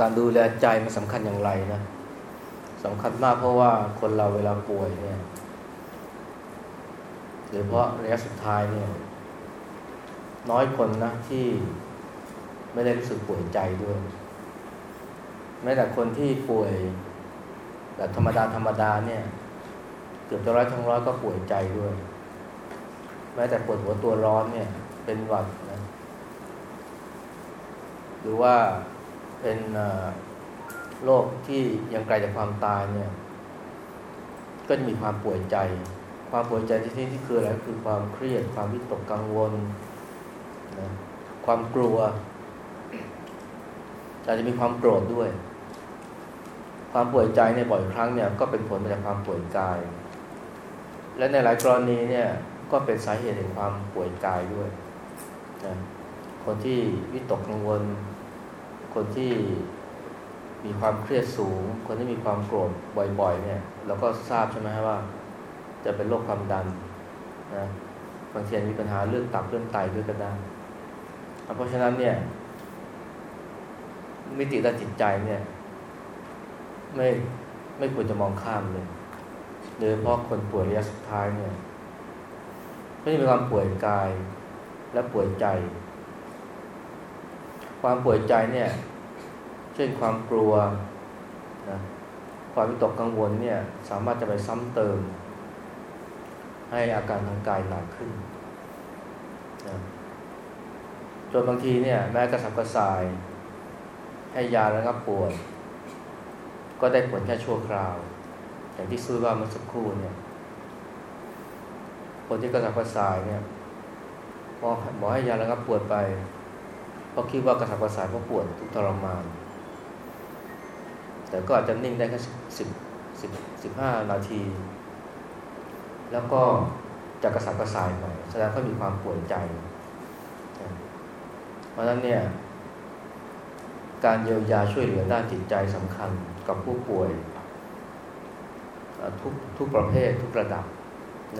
การดูแลใจมันสำคัญอย่างไรนะสำคัญมากเพราะว่าคนเราเวลาป่วยเนี่ยหรือเพราะระยะสุดท้ายเนี่ย น้อยคนนะที่ไม่ได้รู้สึกป่วยใจด้วยแม้แต่คนที่ป่วยแบบธรรมดาธรรมดาเนี่ย เกือบจะร้อยทั้งร้อยก็ป่วยใจด้วย แม้แต่ปวดหัวตัวร้อนเนี่ย เป็นหวัดนะ หรือว่า เป็นโรคที่ยังไกลจากความตายเนี่ย ก็จะมีความป่วยใจ ความป่วยใจที่ที่คืออะไรคือความเครียด ความวิตกกังวลนะความกลัวอาจจะมีความโกรธด้วย ความป่วยใจในบ่อยครั้งเนี่ย ก็เป็นผลมาจากความป่วยกาย และในหลายกรณีเนี่ย ก็เป็นสาเหตุแห่งความป่วยกายด้วยนะคนที่วิตกกังวล คนที่มีความเครียดสูง คนที่มีความโกรธบ่อยๆ เนี่ยเราก็ทราบใช่ไหมว่า จะเป็นโรคความดันนะบางทีมีปัญหาเรื่องตับเรื่องไตด้วยก็ได้เพราะฉะนั้นเนี่ย มิติด้านจิตใจเนี่ย ไม่ไม่ควรจะมองข้ามเลยโดยเฉพาะคนป่วยระยะสุดท้ายเนี่ยไม่มีความป่วยกายและป่วยใจ ความป่วยใจเนี่ย เช่นความกลัวนะความวิตกกังวลเนี่ยสามารถจะไปซ้ำเติม ให้อาการทางกายหนักขึ้นนะจนบางทีเนี่ยแม้กระสับกระส่าย ให้ยาแล้วก็ปวด ก็ได้ผลแค่ชั่วคราว อย่างที่ซื้อว่าเมื่อสักครู่เนี่ยคนที่กระสับกระส่ายเนี่ยพอหมอให้ยาแล้วก็ปวดไป ราะคิดว่ากระสับกระส่ายเพราะปวดทุกทรมาน แต่ก็อาจจะนิ่งได้แค่สิบสิบสิบห้านาที แล้วก็จะกระสับกระส่ายไปแสดงว่ามีความปวดใจ เพราะฉะนั้นเนี่ย การเยียวยาช่วยเหลือด้านจิตใจสำคัญกับผู้ป่วยทุกทุกประเภททุกระดับ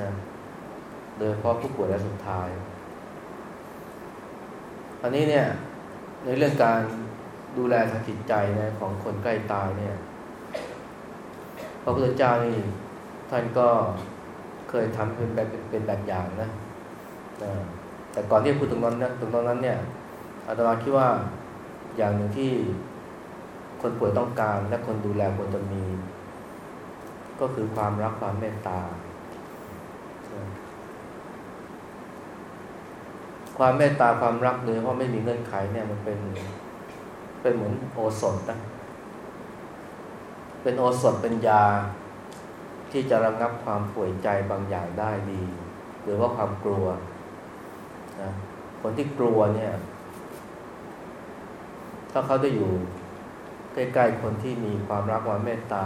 นะโดยเฉพาะผู้ป่วยระสุดท้าย อันนี้เนี่ย ในเรื่องการดูแลทางจิตใจนะของคนใกล้ตายเนี่ยพระพุทธเจ้านี่ท่านก็เคยทำเป็นแบบเป็นแบบอย่างนะแต่ก่อนที่จะพูดตรงนั้นตรงนั้นเนี่ยอาตมาคิดว่าอย่างหนึ่งที่คนป่วยต้องการและคนดูแลควรจะมี ก็คือความรักความเมตตา ความเมตตาความรักโดยเพราะไม่มีเงื่อนไขเนี่ยมันเป็นเป็นเหมือนโอสถนะเป็นโอสถเป็นยาที่จะระงับความป่วยใจบางอย่างได้ดี หรือว่าความกลัวนะคนที่กลัวเนี่ย ถ้าเขาได้อยู่ใกล้ๆคนที่มีความรักความเมตตา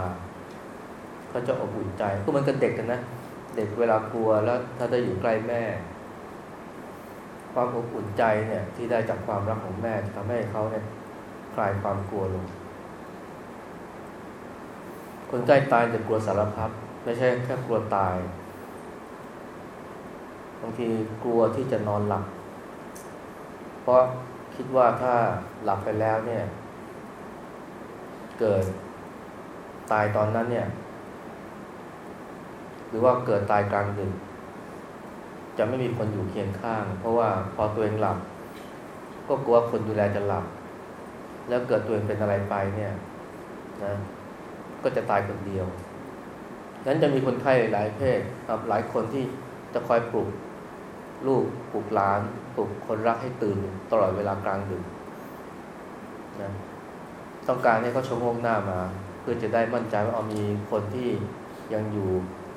เขาจะอบอุ่นใจก็มันกันเด็กกันนะ เด็กเวลากลัวแล้วถ้าได้อยู่ใกล้แม่ ความอบอุ่นใจเนี่ยที่ได้จากความรักของแม่ทำให้เขาเนี่ยคลายความกลัวลง คนใกล้ตายจะกลัวสารพัดไม่ใช่แค่กลัวตาย บางทีกลัวที่จะนอนหลับ เพราะคิดว่าถ้าหลับไปแล้วเนี่ย เกิดตายตอนนั้นเนี่ย หรือว่าเกิดตายกลางดึก จะไม่มีคนอยู่เคียงข้าง เพราะว่าพอตัวเองหลับ ก็กลัวคนดูแลจะหลับ แล้วเกิดตัวเองเป็นอะไรไปเนี่ยนะก็จะตายคนเดียวนั้นจะมีคนไข้หลายเพศครับหลายคนที่จะคอยปลุกลูกปลุกหลาน ปลุกคนรักให้ตื่นตลอดเวลากลางดึกนะต้องการให้เขาชมโงหน้ามา เพื่อจะได้มั่นใจว่าเอามีคนที่ยังอยู่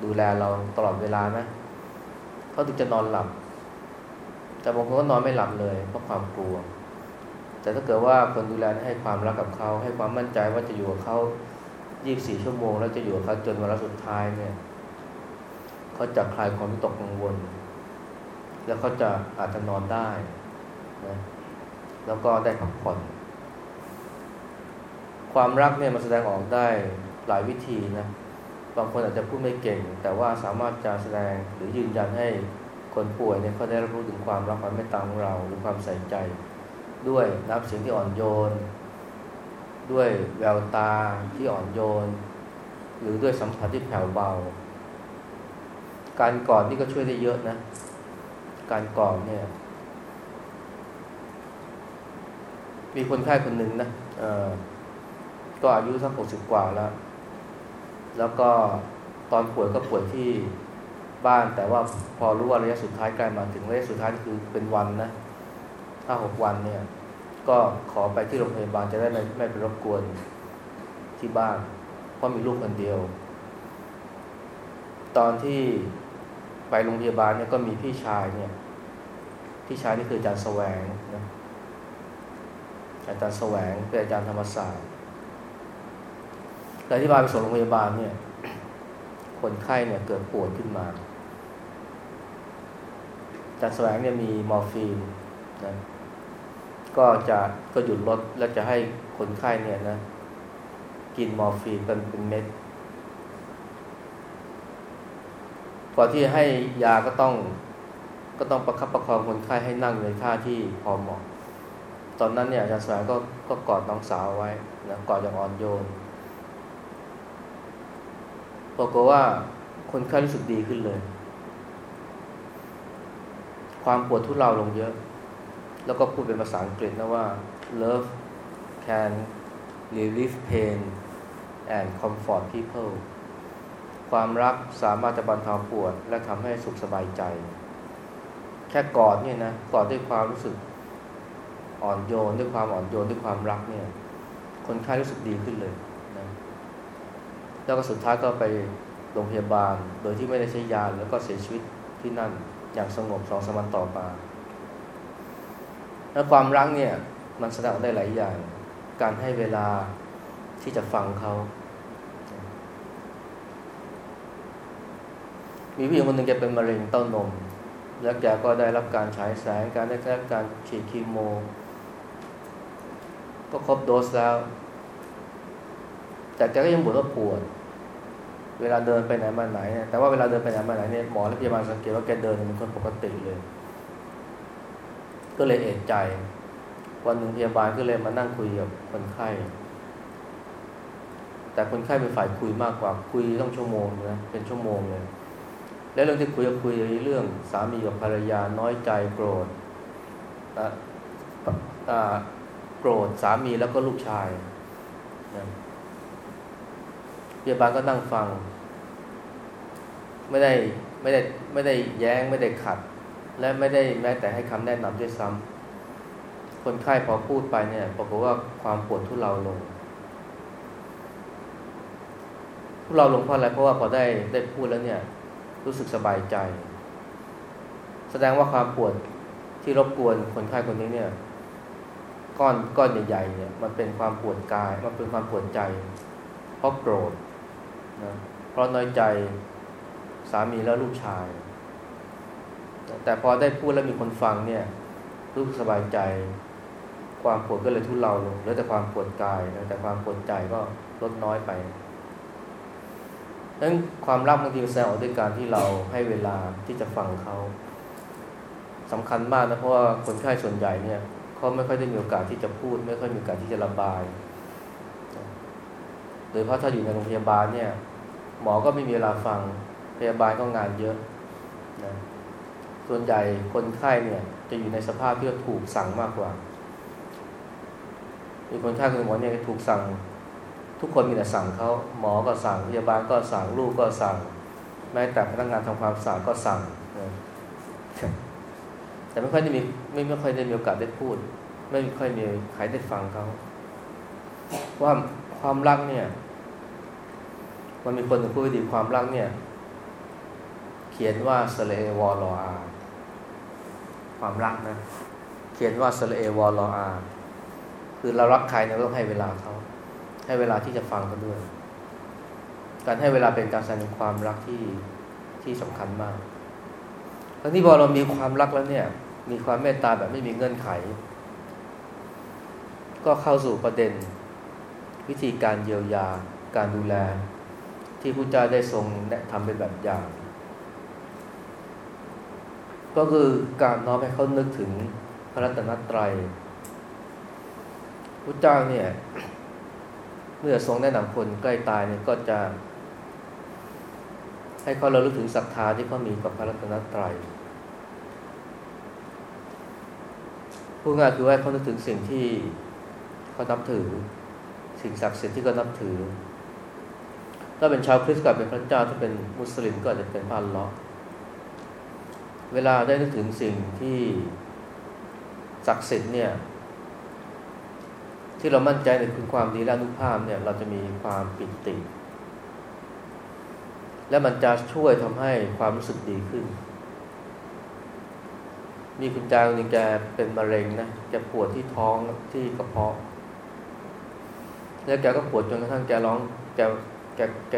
ดูแลเราตลอดเวลานะ เขาถึงจะนอนหลับ แต่บางคนก็นอนไม่หลับเลยเพราะความกลัว แต่ถ้าเกิดว่าคนดูแลให้ความรักกับเขา ให้ความมั่นใจว่าจะอยู่กับเขา 24 ชั่วโมง แล้วจะอยู่กับเขาจนวันสุดท้ายเนี่ยเขาจะคลายความวิตกกังวล แล้วเขาจะอาจจะนอนได้นะแล้วก็ได้พักผ่อน ความรักเนี่ยมันแสดงออกได้หลายวิธีนะ บางคนอาจจะพูดไม่เก่ง แต่ว่าสามารถจะแสดงหรือยืนยันให้คนป่วยเนี่ยเขาได้รับรู้ถึงความรักความเมตตาของเราหรือความใส่ใจ ด้วยน้ำเสียงที่อ่อนโยน ด้วยแววตาที่อ่อนโยน หรือด้วยสัมผัสที่แผ่วเบา การกอดนี่ก็ช่วยได้เยอะนะ การกอดเนี่ย มีคนไข้คนหนึ่งนะก็อายุสักหกสิบกว่าแล้ว แล้วก็ตอนป่วยก็ป่วยที่บ้าน แต่ว่าพอรู้ว่าระยะสุดท้ายใกล้มาถึงระยะสุดท้ายคือเป็นวันนะถ้าหกวันเนี่ย ก็ขอไปที่โรงพยาบาลจะได้ไม่ไม่ไปรบกวนที่บ้าน เพราะมีลูกคนเดียว ตอนที่ไปโรงพยาบาลเนี่ยก็มีพี่ชายเนี่ย พี่ชายนี่คืออาจารย์แสวงนะอาจารย์แสวงเป็นอาจารย์ธรรมศาสตร์ แต่ที่บาไปส่งโรงพยาบาลเนี่ย คนไข้เนี่ยเกิดปวดขึ้นมาจารย์แสวงเนี่ยมีมอร์ฟีนนะก็จะก็หยุดรถแล้วจะให้คนไข้เนี่ยนะ กินมอร์ฟีนเป็นเป็นเม็ดก่อนที่ให้ยาก็ต้อง ก็ต้องประคับประคองคนไข้ให้นั่งในท่าที่พอเหมาะ ตอนนั้นเนี่ยอาจารย์สายก็ก็กอดน้องสาวไว้นะกอดอย่างอ่อนโยน บอกว่าคนไข้รู้สึกดีขึ้นเลย ความปวดทุเลาลงเยอะ แล้วก็พูดเป็นภาษาอังกฤษนะว่า love can relieve pain and comfort people ความรักสามารถจะบรรเทาปวด และทำให้สุขสบายใจ แค่กอดเนี่ยนะกอดด้วยความรู้สึกอ่อนโยนด้วยความอ่อนโยนด้วยความรักเนี่ย คนไข้รู้สึกดีขึ้นเลย แล้วก็สุดท้ายก็ไปโรงพยาบาล โดยที่ไม่ได้ใช้ยาแล้วก็เสียชีวิตที่นั่นอย่างสงบสองสมันต่อมา แล้วความรักเนี่ยมันแสดงได้หลายอย่าง การให้เวลาที่จะฟังเขา มีผู้หญิงคนหนึ่งแกเป็นมะเร็งเต้านม แล้วแกก็ได้รับการฉายแสง การได้รับการฉีดคีโม ก็ครบโดสแล้ว แต่แกก็ยังปวดว่าปวด เวลาเดินไปไหนมาไหนเนี่ยแต่ว่าเวลาเดินไปไหนมาไหนเนี่ยหมอและพยาบาลสังเกตว่าแกเดินเป็นคนปกติเลย ก็เลยเอะใจ วันหนึ่งพยาบาลก็เลยมานั่งคุยกับคนไข้ แต่คนไข้เป็นฝ่ายคุยมากกว่าคุยต้องชั่วโมงนะเป็นชั่วโมงเลย และเรื่องที่คุยก็คุยเรื่องสามีกับภรรยาน้อยใจโกรธโกรธสามีแล้วก็ลูกชาย พยาบาลก็นั่งฟัง ไม่ได้ไม่ได้ไม่ได้แย้งไม่ได้ขัด และไม่ได้แม้แต่ให้คำแนะนำด้วยซ้ำคนไข้พอพูดไปเนี่ยปรากฏว่าความปวดทุเลาลงทุเลาลงเพราะอะไรเพราะว่าพอได้ได้พูดแล้วเนี่ย รู้สึกสบายใจ แสดงว่าความปวดที่รบกวนคนไข้คนนี้เนี่ยก้อนก้อนใหญ่ๆเนี่ยมันเป็นความปวดกายมันเป็นความปวดใจ เพราะโกรธ นะเพราะน้อยใจสามีแล้วลูกชาย แต่พอได้พูดแล้วมีคนฟังเนี่ยรู้สบายใจ ความปวดก็เลยทุเลาลงเหลือแต่ความปวดกายแต่ความปวดใจก็ลดน้อยไปนั้นความรักบางทีแสดงออกด้วยการที่เราให้เวลาที่จะฟังเขาสำคัญมากนะเพราะว่าคนไข้ส่วนใหญ่เนี่ยเขาไม่ค่อยได้มีโอกาสที่จะพูด ไม่ค่อยมีโอกาสที่จะระบาย โดยเพราะถ้าอยู่ในโรงพยาบาลเนี่ย หมอก็ไม่มีเวลาฟังพยาบาลก็งานเยอะนะส่วนใหญ่คนไข้เนี่ย จะอยู่ในสภาพที่ถูกสั่งมากกว่ามีคนไข้คนหมอเนี่ยถูกสั่ง ทุกคนมีแต่สั่งเขาหมอก็สั่งพยาบาลก็สั่งลูกก็สั่ง แม้แต่พนักงานทำความสะอาดก็สั่งแต่ไม่ค่อยได้มีไม่ไม่ค่อยได้มีโอกาสได้พูด ไม่ค่อยมีใครได้ฟังเขาว่า ความรักเนี่ย มันมีคนถึงพูดดีความรักเนี่ย เขียนว่าสเลวอลอาความรักนะ เขียนว่าสเลวอลอาคือเรารักใครเนี่ยต้องให้เวลาเขาให้เวลาที่จะฟังเขาด้วย การให้เวลาเป็นการแสดงความรักที่ที่สำคัญมากทั้งที่พอเรามีความรักแล้วเนี่ย มีความเมตตาแบบไม่มีเงื่อนไข ก็เข้าสู่ประเด็น วิธีการเยียวยาการดูแล ที่พระเจ้าได้ทรงแนะทำเป็นแบบอย่าง ก็คือการน้อมให้เขานึกถึงพระรัตนตรัยพระเจ้าเนี่ยเมื่อทรงแนะนำคนใกล้ตายเนี่ยก็จะ ให้เขาเราลึกถึงศรัทธาที่เขามีกับพระรัตนตรัยพูดง่ายคือว่าเขานึกถึงสิ่งที่เขานับถือ สิ่งศักดิ์สิทธิ์ที่เขานับถือ ถ้าเป็นชาวคริสต์ก็เป็นพระเจ้า ถ้าเป็นมุสลิมก็จะเป็นพระลอเวลาได้นึกถึงสิ่งที่ศักดิ์สิทธิ์เนี่ย ที่เรามั่นใจในคุณความดีและอนุภาพเนี่ย เราจะมีความปิติ และมันจะช่วยทำให้ความรู้สึกดีขึ้น มีคุณจาคนนึงแกเป็นมะเร็งนะแกปวดที่ท้องที่กระเพาะ แล้วแกก็ปวดจนกระทั่งแกร้องแกแกแก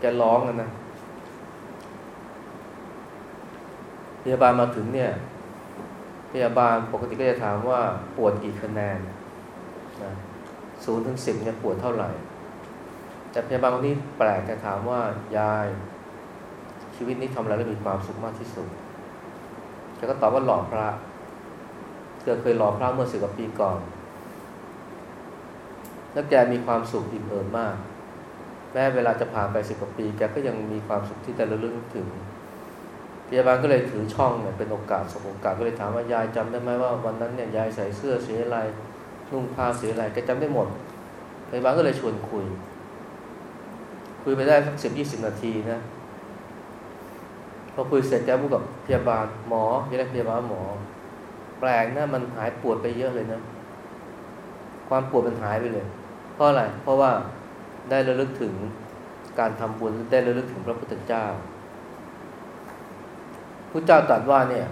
แกร้องกันนะพยาบาลมาถึงเนี่ย พยาบาลปกติก็จะถามว่าปวดกี่คะแนนนะศูนย์ถึงสิบเนี่ยปวดเท่าไหร่ แต่พยาบาลคนนี้แปลกจะถามว่ายาย ชีวิตนี้ทำอะไรแล้วมีความสุขมากที่สุดแกก็ตอบว่าหล่อพระเธอเคยหล่อพระเมื่อสิบกว่าปีก่อน แล้วแกมีความสุขอิ่มเอิบมาก แม้เวลาจะผ่านไปสิบกว่าปี แกก็ยังมีความสุขที่จะเระลึกถึงพยาบาลก็เลยถือช่องเนี่ยเป็นโอกาสสมโอกาสก็เลยถามว่ายายจำได้ไหมว่าวันนั้นเนี่ยยายใส่เสื้อสีอะไรนุ่งผ้าสีอะไรแกจำได้หมดพยาบาลก็เลยชวนคุย คุยไปได้สักสิบยี่สิบนาทีนะพอคุยเสร็จแกพูดกับพยาบาลหมอเรียกพยาบาลหมอ แปลกนะมันหายปวดไปเยอะเลยนะ ความปวดมันหายไปเลย ราะอะไร เพราะว่าได้ระลึกถึงการทำบุญได้ระลึกถึงพระพุทธเจ้าพระเจ้าตรัสว่าเนี่ย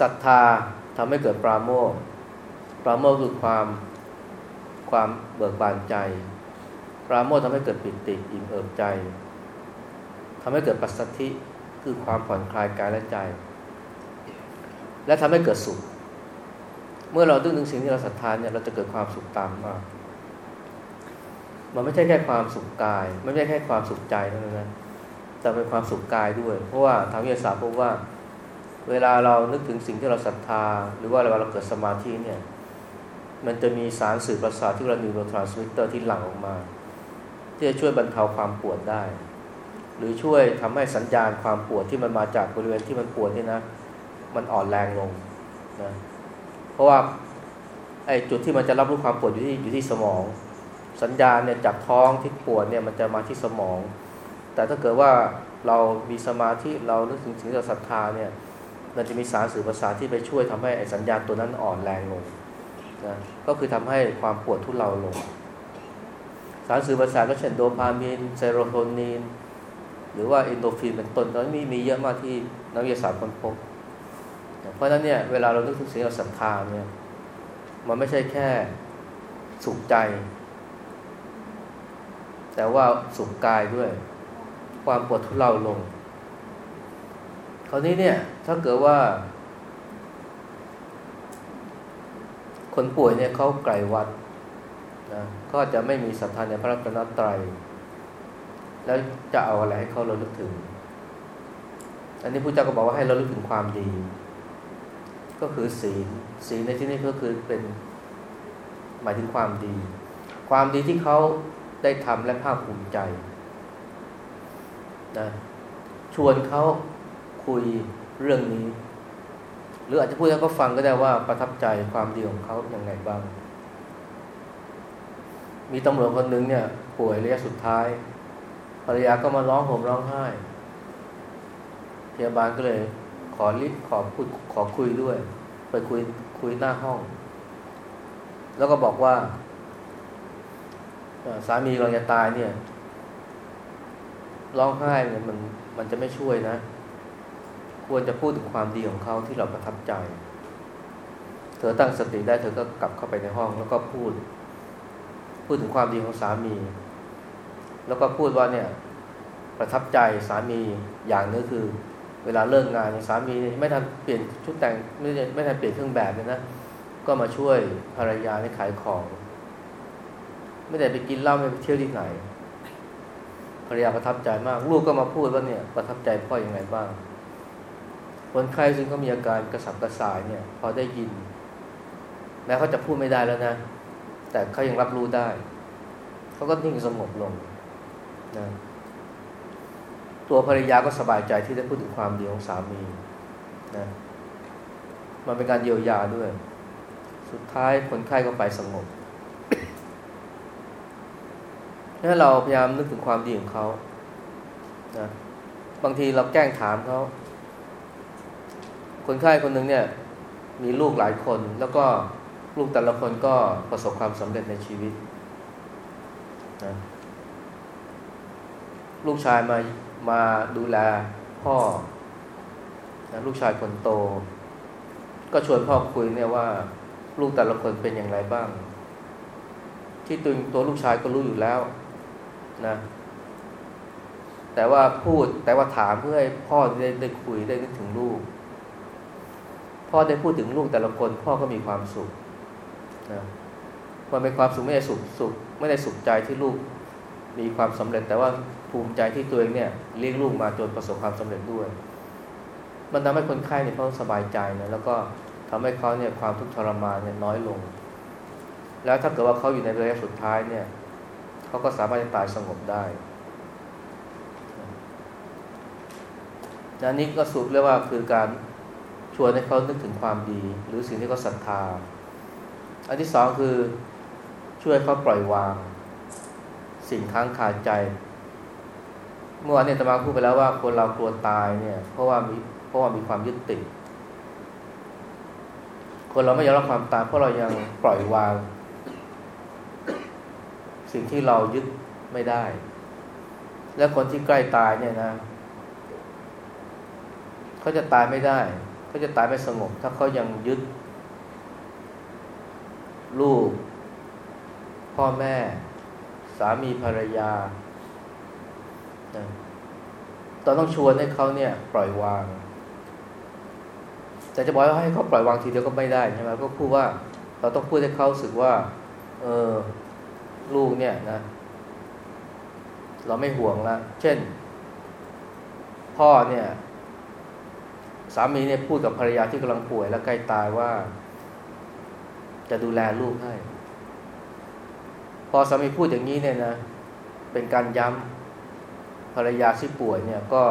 ศรัทธาทำให้เกิดปราโมทปราโมทคือความความเบิกบานใจ ปราโมททำให้เกิดปิติอิ่มเอิบใจทำให้เกิดปัสสธิคือความผ่อนคลายกายและใจ และทำให้เกิดสุข เมื่อเราดึงถึงสิ่งที่เราศรัทธาเนี่ยเราจะเกิดความสุขตามมามันไม่ใช่แค่ความสุขกาย ไม่ใช่แค่ความสุขใจเท่านั้นนะแต่เป็นความสุขกายด้วย เพราะว่าทางวิทยาศาสตร์พบว่า เวลาเรานึกถึงสิ่งที่เราศรัทธา หรือว่าเวลาเราเกิดสมาธิเนี่ย มันจะมีสารสื่อประสาทที่เรา neurotransmitter ที่หลั่งออกมา ที่จะช่วยบรรเทาความปวดได้ หรือช่วยทำให้สัญญาณความปวดที่มันมาจากบริเวณที่มันปวดนี่นะ มันอ่อนแรงลงนะ เพราะว่าไอ้จุดที่มันจะรับรู้ความปวดอยู่ที่อยู่ที่สมอง สัญญาณเนี่ยจากท้องที่ปวดเนี่ยมันจะมาที่สมอง แต่ถ้าเกิดว่าเรามีสมาธิเรานึกถึงสิ่งที่เราศรัทธาเนี่ยมันจะมีสารสื่อประสาทที่ไปช่วยทำให้ไอ้สัญญาณตัวนั้นอ่อนแรงลงนะก็คือทำให้ความปวดทุเลาลง สารสื่อประสาทก็เช่นโดพามีนเซโรโทนิน หรือว่าอินโดฟินเป็นต้นตอนนี้มีเยอะมากที่นักวิทยาศาสตร์ค้นพบ เพราะฉะนั้นเนี่ยเวลาเรานึกถึงสิ่งเราศรัทธาเนี่ย มันไม่ใช่แค่สุขใจ แต่ว่าสุขกายด้วย ความปวดทุเลาลง คราวนี้เนี่ย ถ้าเกิดว่า คนป่วยเนี่ยเขาไกลวัดนะก็จะไม่มีศรัทธาในพระรัตนตรัย แล้วจะเอาอะไรให้เขาเราลึกถึง อันนี้พระเจ้าก็บอกว่าให้เราลึกถึงความดี ก็คือศีล ศีลในที่นี้ก็คือเป็นหมายถึงความดี ความดีที่เขาได้ทำและภาคภูมิใจนะชวนเขาคุยเรื่องนี้ หรืออาจจะพูดให้เขาฟังก็ได้ว่าประทับใจความดีของเขาอย่างไงบ้าง มีตำรวจคนหนึ่งเนี่ย ป่วยระยะสุดท้าย ภรรยาก็มาร้องห่มร้องไห้พยาบาลก็เลย ขอรีบขอพูดขอคุยด้วย ไปคุยคุยหน้าห้อง แล้วก็บอกว่าสามีกำลังจะตายเนี่ยร้องไห้เนี่ยมันมันจะไม่ช่วยนะ ควรจะพูดถึงความดีของเขาที่เราประทับใจ เธอตั้งสติได้เธอก็กลับเข้าไปในห้องแล้วก็พูด พูดถึงความดีของสามี แล้วก็พูดว่าเนี่ย ประทับใจสามีอย่างนึงคือ เวลาเลิกงานสามีไม่ทันเปลี่ยนชุดแต่งไม่ไม่ทันเปลี่ยนเครื่องแบบเลยนะก็มาช่วยภรรยาในขายของ ไม่ได้ไปกินเหล้าไม่ไปเที่ยวที่ไหนภรรยาประทับใจมาก ลูกก็มาพูดว่าเนี่ยประทับใจพ่ออยังไงบ้างคนไข้ซึ่งเขามีอาการกระสับกระส่ายเนี่ย พอได้ยิน แม้เขาจะพูดไม่ได้แล้วนะ แต่เขายังรับรู้ได้ เขาก็นิ่งสงบลงนะ ตัวภรรยาก็สบายใจที่ได้พูดถึงความดีของสามีนะมันเป็นการเยียวยาด้วย สุดท้ายคนไข้ก็ไปสงบถ้าเราพยายามนึกถึงความดีของเขานะบางทีเราแกล้งถามเขา คนไข้คนหนึ่งเนี่ย มีลูกหลายคน แล้วก็ลูกแต่ละคนก็ประสบความสำเร็จในชีวิตนะลูกชายมา มาดูแลพ่อนะลูกชายคนโต ก็ชวนพ่อคุยเนี่ยว่า ลูกแต่ละคนเป็นอย่างไรบ้าง ที่ตัวตัวลูกชายก็รู้อยู่แล้วนะ แต่ว่าพูดแต่ว่าถามเพื่อให้พ่อได้ได้คุยได้นึกถึงลูก พ่อได้พูดถึงลูกแต่ละคน พ่อก็มีความสุขนะมันเป็นความสุขไม่ได้สุขสุขไม่ได้สุขใจที่ลูก มีความสำเร็จแต่ว่าภูมิใจที่ตัวเองเนี่ยเลี้ยงลูกมาจนประสบความสำเร็จด้วย มันทำให้คนไข้เนี่ยเขาสบายใจนะแล้วก็ทำให้เขาเนี่ยความทุกข์ทรมานเนี่ยน้อยลง แล้วถ้าเกิดว่าเขาอยู่ในระยะสุดท้ายเนี่ยเขาก็สามารถจะตายสงบได้อันนี้ก็สุดเรียกว่าคือการชวนให้เขานึกถึงความดี หรือสิ่งที่เขาศรัทธา อันที่สองคือช่วยเขาปล่อยวาง สิ่งค้างคาใจ เมื่อวานเนี่ยตมาพูดไปแล้วว่าคนเรากลัวตายเนี่ย เพราะว่ามีเพราะว่ามีความยึดติด คนเราไม่ยอมรับความตายเพราะเรายังปล่อยวาง สิ่งที่เรายึดไม่ได้ และคนที่ใกล้ตายเนี่ยนะเขาจะตายไม่ได้เขาจะตายไม่สงบ ถ้าเขายังยึด ลูก พ่อแม่ สามีภรรยาตอนต้องชวนให้เขาเนี่ย ปล่อยวาง แต่จะบอกว่าให้เขาปล่อยวางทีเดียวก็ไม่ได้ใช่ไหมก็พูดว่า เราต้องพูดให้เขาสึกว่า เออลูกเนี่ยนะ เราไม่ห่วงละเช่น พ่อเนี่ย สามีเนี่ยพูดกับภรรยาที่กำลังป่วยและใกล้ตายว่า จะดูแลลูกให้ พอสามีพูดอย่างนี้เนี่ยนะ เป็นการย้ำภรรยาที่ป่วยเนี่ยก็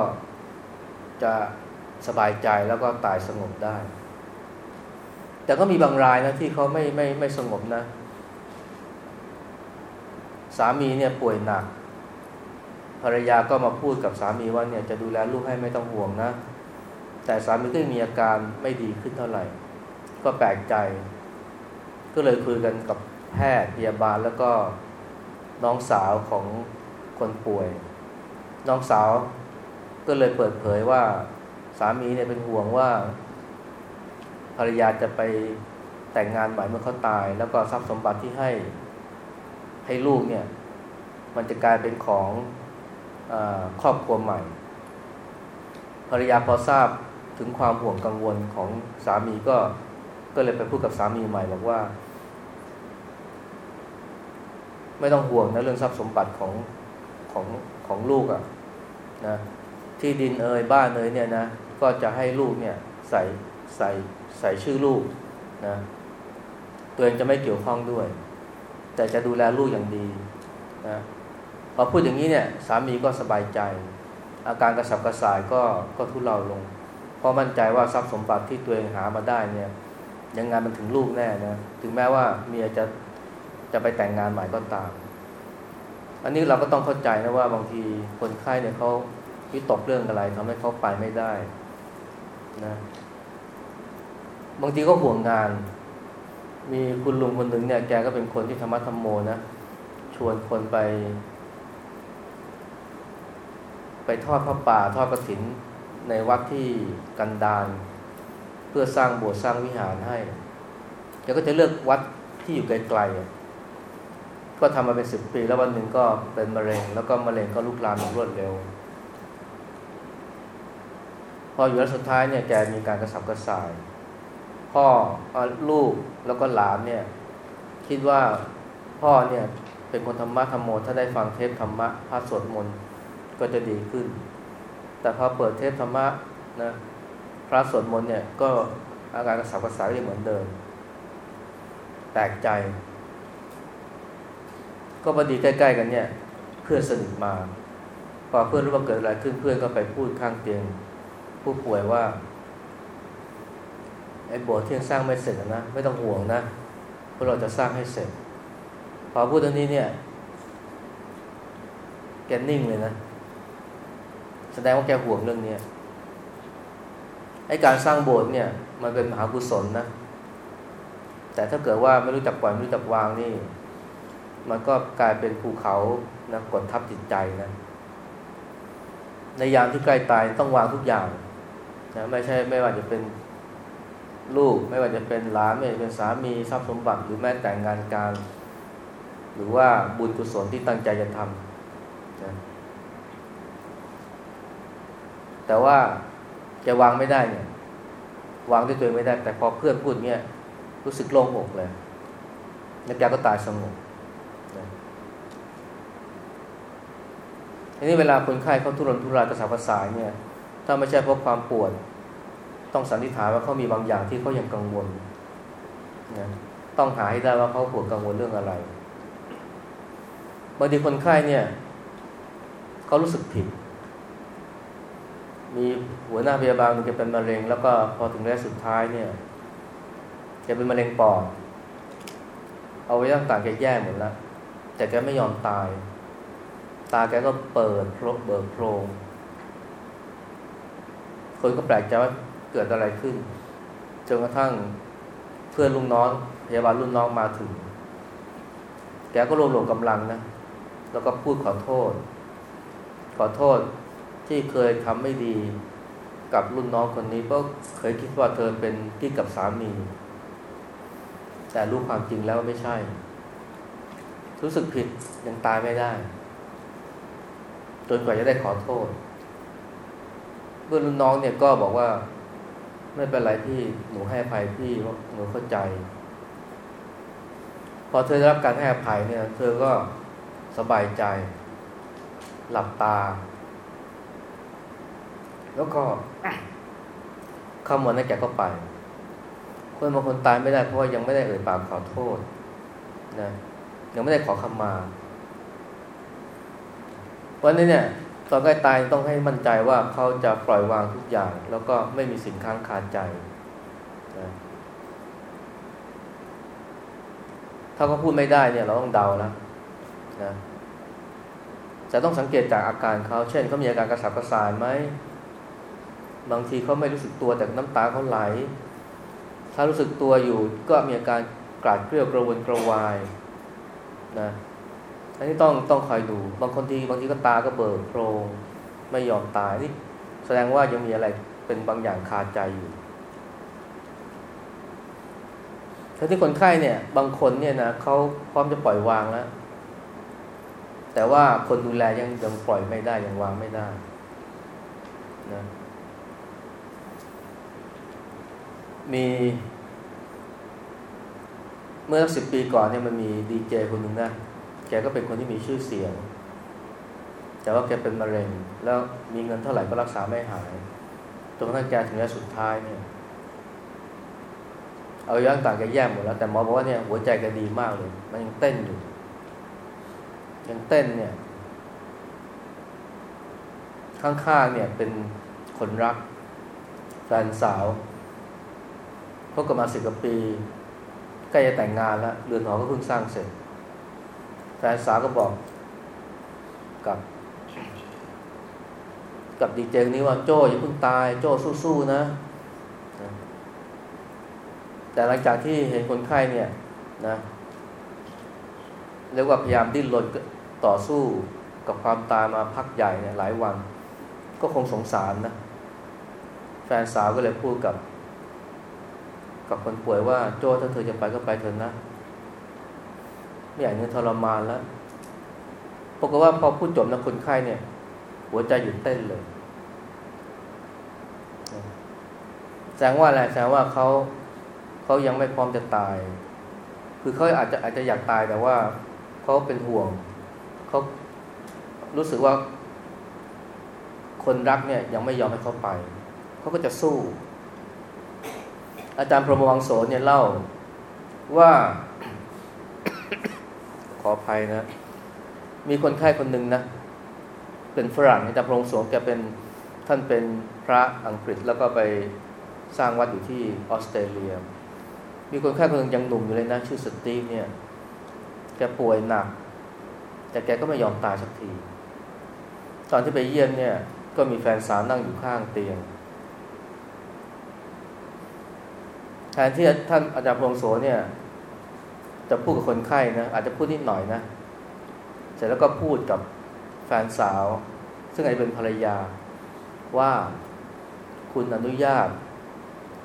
จะสบายใจแล้วก็ตายสงบได้ แต่ก็มีบางรายนะที่เขาไม่ไม่ไม่สงบนะ สามีเนี่ยป่วยหนัก ภรรยาก็มาพูดกับสามีว่าเนี่ยจะดูแลลูกให้ไม่ต้องห่วงนะ แต่สามีก็มีอาการไม่ดีขึ้นเท่าไหร่ ก็แปลกใจ ก็เลยคุยกันกับ พทย์พยาบาลแล้วก็น้องสาวของคนป่วย น้องสาวก็เลยเปิดเผยว่าสามีเนี่ยเป็นห่วงว่าภรรยาจะไปแต่งงานใหม่เมื่อเขาตาย แล้วก็ทรัพย์สมบัติที่ให้ให้ลูกเนี่ย มันจะกลายเป็นของอครอบครัวใหม่ ภรรยาพอทราบถึงความห่วงกังวลของสามีก็ก็เลยไปพูดกับสามีใหม่บอกว่า ไม่ต้องห่วงนะเรื่องทรัพย์สมบัติของของของลูกอะ่ะนะที่ดินเอ่ยบ้านเอ่ยเนี่ยนะก็จะให้ลูกเนี่ยใส่ใส่ใส่ชื่อลูกนะตัวเองจะไม่เกี่ยวข้องด้วย แต่จะดูแลลูกอย่างดีนะพอพูดอย่างนี้เนี่ยสามีก็สบายใจ อาการกระสับกระส่ายก็ก็ทุเลาลง เพราะมั่นใจว่าทรัพย์สมบัติที่ตัวเองหามาได้เนี่ยยังงานมันถึงลูกแน่นะถึงแม้ว่าเมียจะ จะไปแต่งงานใหม่ก็ตาม อันนี้เราก็ต้องเข้าใจนะว่าบางทีคนไข้เนี่ยเขาวิตกเรื่องอะไรทำให้เขาไปไม่ได้นะบางทีก็ห่วงงาน มีคุณลุงคนหนึ่งเนี่ย แกก็เป็นคนที่ธรรมะธรรมโมนะ ชวนคนไป ไปทอดพระป่าทอดกระถินในวัดที่กันดารเพื่อสร้างโบสถ์สร้างวิหารให้ แกก็จะเลือกวัดที่อยู่ไกลๆ ก็ทำมาเป็นสิบปี แล้ววันหนึ่งก็เป็นมะเร็ง แล้วก็มะเร็งก็ลุกลามอย่างรวดเร็ว พออยู่แล้วสุดท้ายเนี่ยแกมีการกระสับกระส่าย พ่อลูกแล้วก็หลานเนี่ย คิดว่าพ่อเนี่ยเป็นคนธรรมะธรรมโม ถ้าได้ฟังเทปธรรมะพระสวดมนต์ก็จะดีขึ้น แต่พอเปิดเทปธรรมะนะพระสวดมนต์เนี่ยก็อาการกระสับกระส่ายยังเหมือนเดิมแปลกใจ ก็พอดีใกล้ๆกันเนี่ย เพื่อนสนิทมาพอเพื่อนรู้ว่าเกิดอะไรขึ้นเพื่อนก็ไปพูดข้างเตียง ผู้ป่วยว่าไอ้โบสถ์ที่ยังสร้างไม่เสร็จนะไม่ต้องห่วงนะพวกเราจะสร้างให้เสร็จ พอพูดตรงนี้เนี่ย แกนิ่งเลยนะ แสดงว่าแกห่วงเรื่องนี้ไอ้การสร้างโบสถ์เนี่ย มันเป็นมหากุศลนะ แต่ถ้าเกิดว่าไม่รู้จักปล่อยไม่รู้จักวางนี่ มันก็กลายเป็นภูเขานะกดทับจิตใจนะในยามที่ใกล้ตายต้องวางทุกอย่างนะไม่ใช่ไม่ว่าจะเป็นลูก ไม่ว่าจะเป็นหลานไม่ว่าจะเป็นสามีทรัพย์สมบัติหรือแม้แต่งงานการ หรือว่าบุญกุศลที่ตั้งใจจะทำนะแต่ว่าแกวางไม่ได้เนี่ยวางด้วยตัวเองไม่ได้ แต่พอเพื่อนพูดเงี้ยรู้สึกโล่งอกเลยแล้วแกก็ตายสงบ ทีนี้เวลาคนไข้เขาทุรนทุรายกระสับกระส่ายเนี่ย ถ้าไม่ใช่เพราะความปวด ต้องสันนิษฐานว่าเขามีบางอย่างที่เขายังกังวลนะต้องหาให้ได้ว่าเขาปวดกังวลเรื่องอะไรบางทีคนไข้เนี่ยเขารู้สึกผิด มีหัวหน้าพยาบาลมันจะเป็นมะเร็ง แล้วก็พอถึงระยะสุดท้ายเนี่ยจะเป็นมะเร็งปอดเอาไว้ต่างๆแกแย่หมดแล้วแต่แกไม่ยอมตาย ตาแกก็เปิดโพรเบิกโพรงคนก็แปลกใจว่าเกิดอะไรขึ้นจนกระทั่งเพื่อนลุงน้องพยาบาลรุ่นน้องมาถึง แกก็รวบรวมกำลังนะ แล้วก็พูดขอโทษ ขอโทษที่เคยทำไม่ดีกับรุ่นน้องคนนี้เพราะเคยคิดว่าเธอเป็นที่กับสามี แต่รู้ความจริงแล้วไม่ใช่ รู้สึกผิดยังตายไม่ได้ จนกว่าจะได้ขอโทษ เพื่อนรุ่นน้องเนี่ยก็บอกว่าไม่เป็นไรพี่หนูให้อภัยพี่หนูเข้าใจ พอเธอได้รับการให้อภัยเนี่ย เธอก็สบายใจ หลับตา แล้วก็ข้ามวันนั้นแกก็ไป คนบางคนตายไม่ได้เพราะว่ายังไม่ได้เอ่ยปากขอโทษนะยังไม่ได้ขอคำมา วันนี้เนี่ยตอนใกล้ตายต้องให้มั่นใจว่าเขาจะปล่อยวางทุกอย่าง แล้วก็ไม่มีสิ่งค้างคาใจนะถ้าเขาพูดไม่ได้เนี่ยเราต้องเดาแล้วนะจะต้องสังเกตจากอาการเขา เช่นเขามีอาการกระสับกระส่ายไหม บางทีเขาไม่รู้สึกตัวแต่น้ำตาเขาไหล ถ้ารู้สึกตัวอยู่ก็มีอาการกราดเกลียวกระวนกระวายนะ อันนี้ต้องต้องคอยดู บางคนทีบางทีก็ตาก็เบิกโพรงไม่ยอมตายนี่แสดงว่ายังมีอะไรเป็นบางอย่างคาใจอยู่ถ้าที่คนไข้เนี่ย บางคนเนี่ยนะเขาพร้อมจะปล่อยวางแล้วแต่ว่าคนดูแลยังยังปล่อยไม่ได้ยังวางไม่ได้นะมีเมื่อสักสิบปีก่อนเนี่ยมันมีดีเจคนหนึ่งนะ แกก็เป็นคนที่มีชื่อเสียง แต่ว่าแกเป็นมะเร็ง แล้วมีเงินเท่าไหร่ก็รักษาไม่หายจนกระทั่งแกถึงระยะสุดท้ายเนี่ยเอาย้อนต่างแกแย่หมดแล้ว แต่หมอบอกว่าเนี่ยหัวใจแกดีมากเลย มันยังเต้นอยู่ ยังเต้นเนี่ย ข้างๆเนี่ยเป็นคนรัก แฟนสาวพบกันมาสิบกว่าปีใกล้จะแต่งงานแล้วเรือนหอก็เพิ่งสร้างเสร็จ แฟนสาวก็บอกกับกับดีเจนี้ว่าโจ้อย่าเพิ่งตาย โจ้สู้ๆนะ แต่หลังจากที่เห็นคนไข้เนี่ยนะเรียกว่าพยายามดิ้นรนต่อสู้กับความตายมาพักใหญ่เนี่ยหลายวัน ก็คงสงสารนะ แฟนสาวก็เลยพูดกับ กับคนป่วยว่าโจ้ถ้าเธอจะไปก็ไปเถอะนะ ไม่อยากเงินทรมานแล้วปรากฏว่าพอพูดจบนะคนไข้เนี่ย หัวใจหยุดเต้นเลย แสดงว่าอะไรแสดงว่าเขาเขายังไม่พร้อมจะตาย คือเขาอาจจะอาจจะอยากตายแต่ว่าเขาเป็นห่วงเขารู้สึกว่า คนรักเนี่ย ยังไม่ยอมให้เขาไป เขาก็จะสู้ อาจารย์พรหมวังโสเนี่ยเล่าว่า ออภัยนะ มีคนไข้คนหนึ่งนะ เป็นฝรั่งอาจารย์พรงสวงแกเป็นท่านเป็นพระอังกฤษแล้วก็ไปสร้างวัดอยู่ที่ออสเตรเลีย มีคนไข้คนหนึ่งยังหนุ่มอยู่เลยนะ ชื่อสตีฟเนี่ย แกป่วยหนัก แต่แกก็ไม่ยอมตายสักที ตอนที่ไปเยี่ยมเนี่ย ก็มีแฟนสาวนั่งอยู่ข้างเตียงแทนที่ท่านอาจารย์พรงโสเนี่ย จะพูดกับคนไข้นะอาจจะพูดนิดหน่อยนะเสร็จแล้วก็พูดกับแฟนสาว ซึ่งอาจจะเป็นภรรยาว่าคุณอนุญาต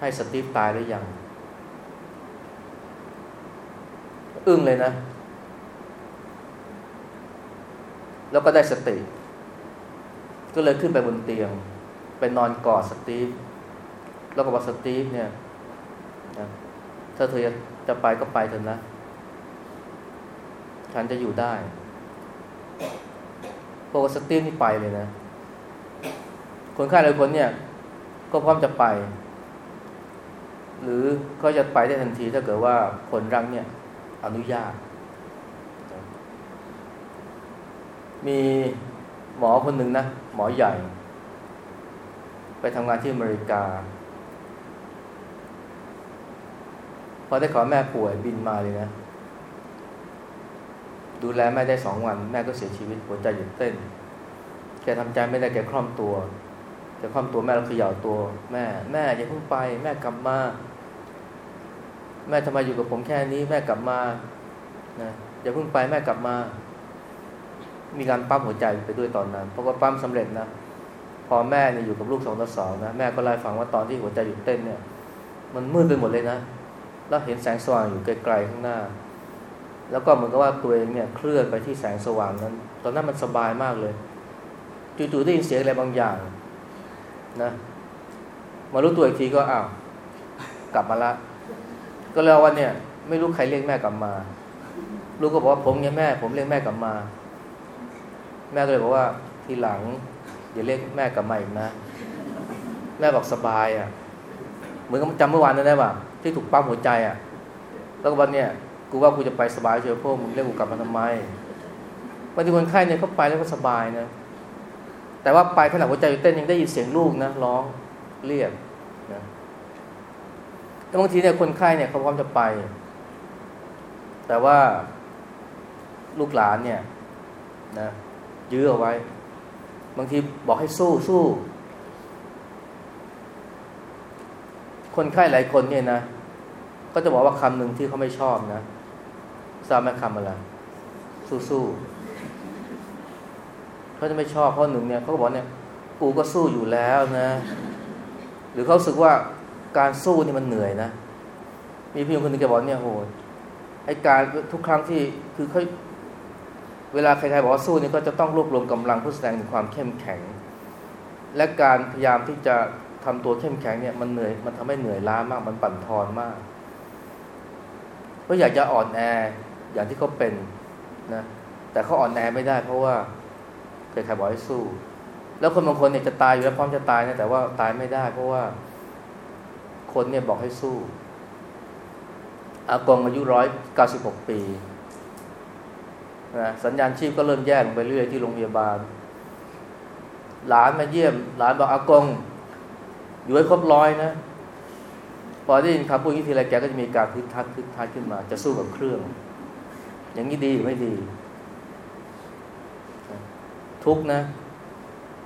ให้สตีฟตายหรือยัง อึ้งเลยนะ แล้วก็ได้สติ ก็เลยขึ้นไปบนเตียง ไปนอนกอดสตีฟแล้วก็บอกสตีฟเนี่ยถ้าเธอจะไปก็ไปเถอะนะ ฉันจะอยู่ได้พวกสตีฟนี่ไปเลยนะ คนไข้หลายคนเนี่ย ก็พร้อมจะไป หรือเขาจะไปได้ทันทีถ้าเกิดว่าคนรักเนี่ย อนุญาต มีหมอคนหนึ่งนะ หมอใหญ่ ไปทำงานที่อเมริกา พอได้ขอแม่ป่วยบินมาเลยนะ ดูแลแม่ได้สองวัน แม่ก็เสียชีวิตหัวใจหยุดเต้น แกทำใจไม่ได้แกคล่อมตัวจะคว่ำตัวแม่แล้วเขย่าตัว แม่ แม่อย่าเพิ่งไป แม่กลับมา แม่ทำไมอยู่กับผมแค่นี้ แม่กลับมานะอย่าเพิ่งไปแม่กลับมา มีการปั๊มหัวใจไปด้วยตอนนั้นเพราะว่าปั๊มสำเร็จนะพอแม่เนี่ยอยู่กับลูกสองต่อสองนะแม่ก็ไล่ฟังว่าตอนที่หัวใจหยุดเต้นเนี่ย มันมืดไปหมดเลยนะแล้วเห็นแสงสว่างอยู่ไกลๆข้างหน้า แล้วก็เหมือนกับว่าตัวเองเนี่ยเคลื่อนไปที่แสงสว่างนั้น ตอนนั้นมันสบายมากเลยจู่ๆได้ยินเสียงอะไรบางอย่างนะมารู้ตัวอีกทีก็อ้าวกลับมาละ ก็แล้ววันเนี่ย ไม่รู้ใครเรียกแม่กลับมา ลูกก็บอกว่าผมเนี่ยแม่ ผมเรียกแม่กลับมา แม่ก็เลยบอกว่าทีหลังอย่าเรียกแม่กลับมาอีกนะ แม่บอกสบายอะ เหมือนกับจำเมื่อวานนั้นได้ป่ะที่ถูกปั๊มหัวใจอะ แล้ววันเนี่ย กูว่ากูจะไปสบายเชียวพวกมึงเรียกกูกลับมาทำไมบางทีคนไข้เนี่ยเขาไปแล้วก็สบายนะ แต่ว่าไปขณะหัวใจยเต้นยังได้ยินเสียงลูกนะร้องเรียกนะแต่บางทีเนี่ยคนไข้เนี่ยเขาพร้อมจะไป แต่ว่าลูกหลานเนี่ยนะยื้อเอาไว้ บางทีบอกให้สู้สู้คนไข้หลายคนเนี่ยนะ ก็จะบอกว่าคำหนึ่งที่เขาไม่ชอบนะ ทราบไหมคำอะไร สู้สู้เขาจะไม่ชอบเพราะหนึ่งเนี่ยเขาบอกเนี่ย กูก็สู้อยู่แล้วนะ หรือเขาสึกว่าการสู้นี่มันเหนื่อยนะ มีพี่คนหนึ่งแกบอกเนี่ยโหไอการทุกครั้งที่คือเขาเวลาใครๆบอกว่าสู้นี่ก็จะต้องรวบรวมกำลังเพื่อแสดงถึงความเข้มแข็ง และการพยายามที่จะทำตัวเข้มแข็งเนี่ยมันเหนื่อยมันทำให้เหนื่อยล้ามากมันปั่นทอนมากเพราะอยากจะอ่อนแอ อย่างที่เขาเป็นนะแต่เขาอ่อนแอไม่ได้ เพราะว่าเคยใครบอกให้สู้ แล้วคนบางคนเนี่ยจะตายอยู่แล้วพร้อมจะตายนะแต่ว่าตายไม่ได้ เพราะว่าคนเนี่ยบอกให้สู้อากงอายุร้อยเก้าสิบหกปีนะสัญญาณชีพก็เริ่มแย่ลงไปเรื่อยที่โรงพยาบาล หลานมาเยี่ยม หลานบอกอากง อยู่ให้ครบร้อยนะ พอได้ยินคำพูดนี้ทีไรแกก็จะมีการพึกทักพึกทักขึ้นมา จะสู้กับเครื่อง อย่างนี้ดีหรือไม่ดี ทุกนะ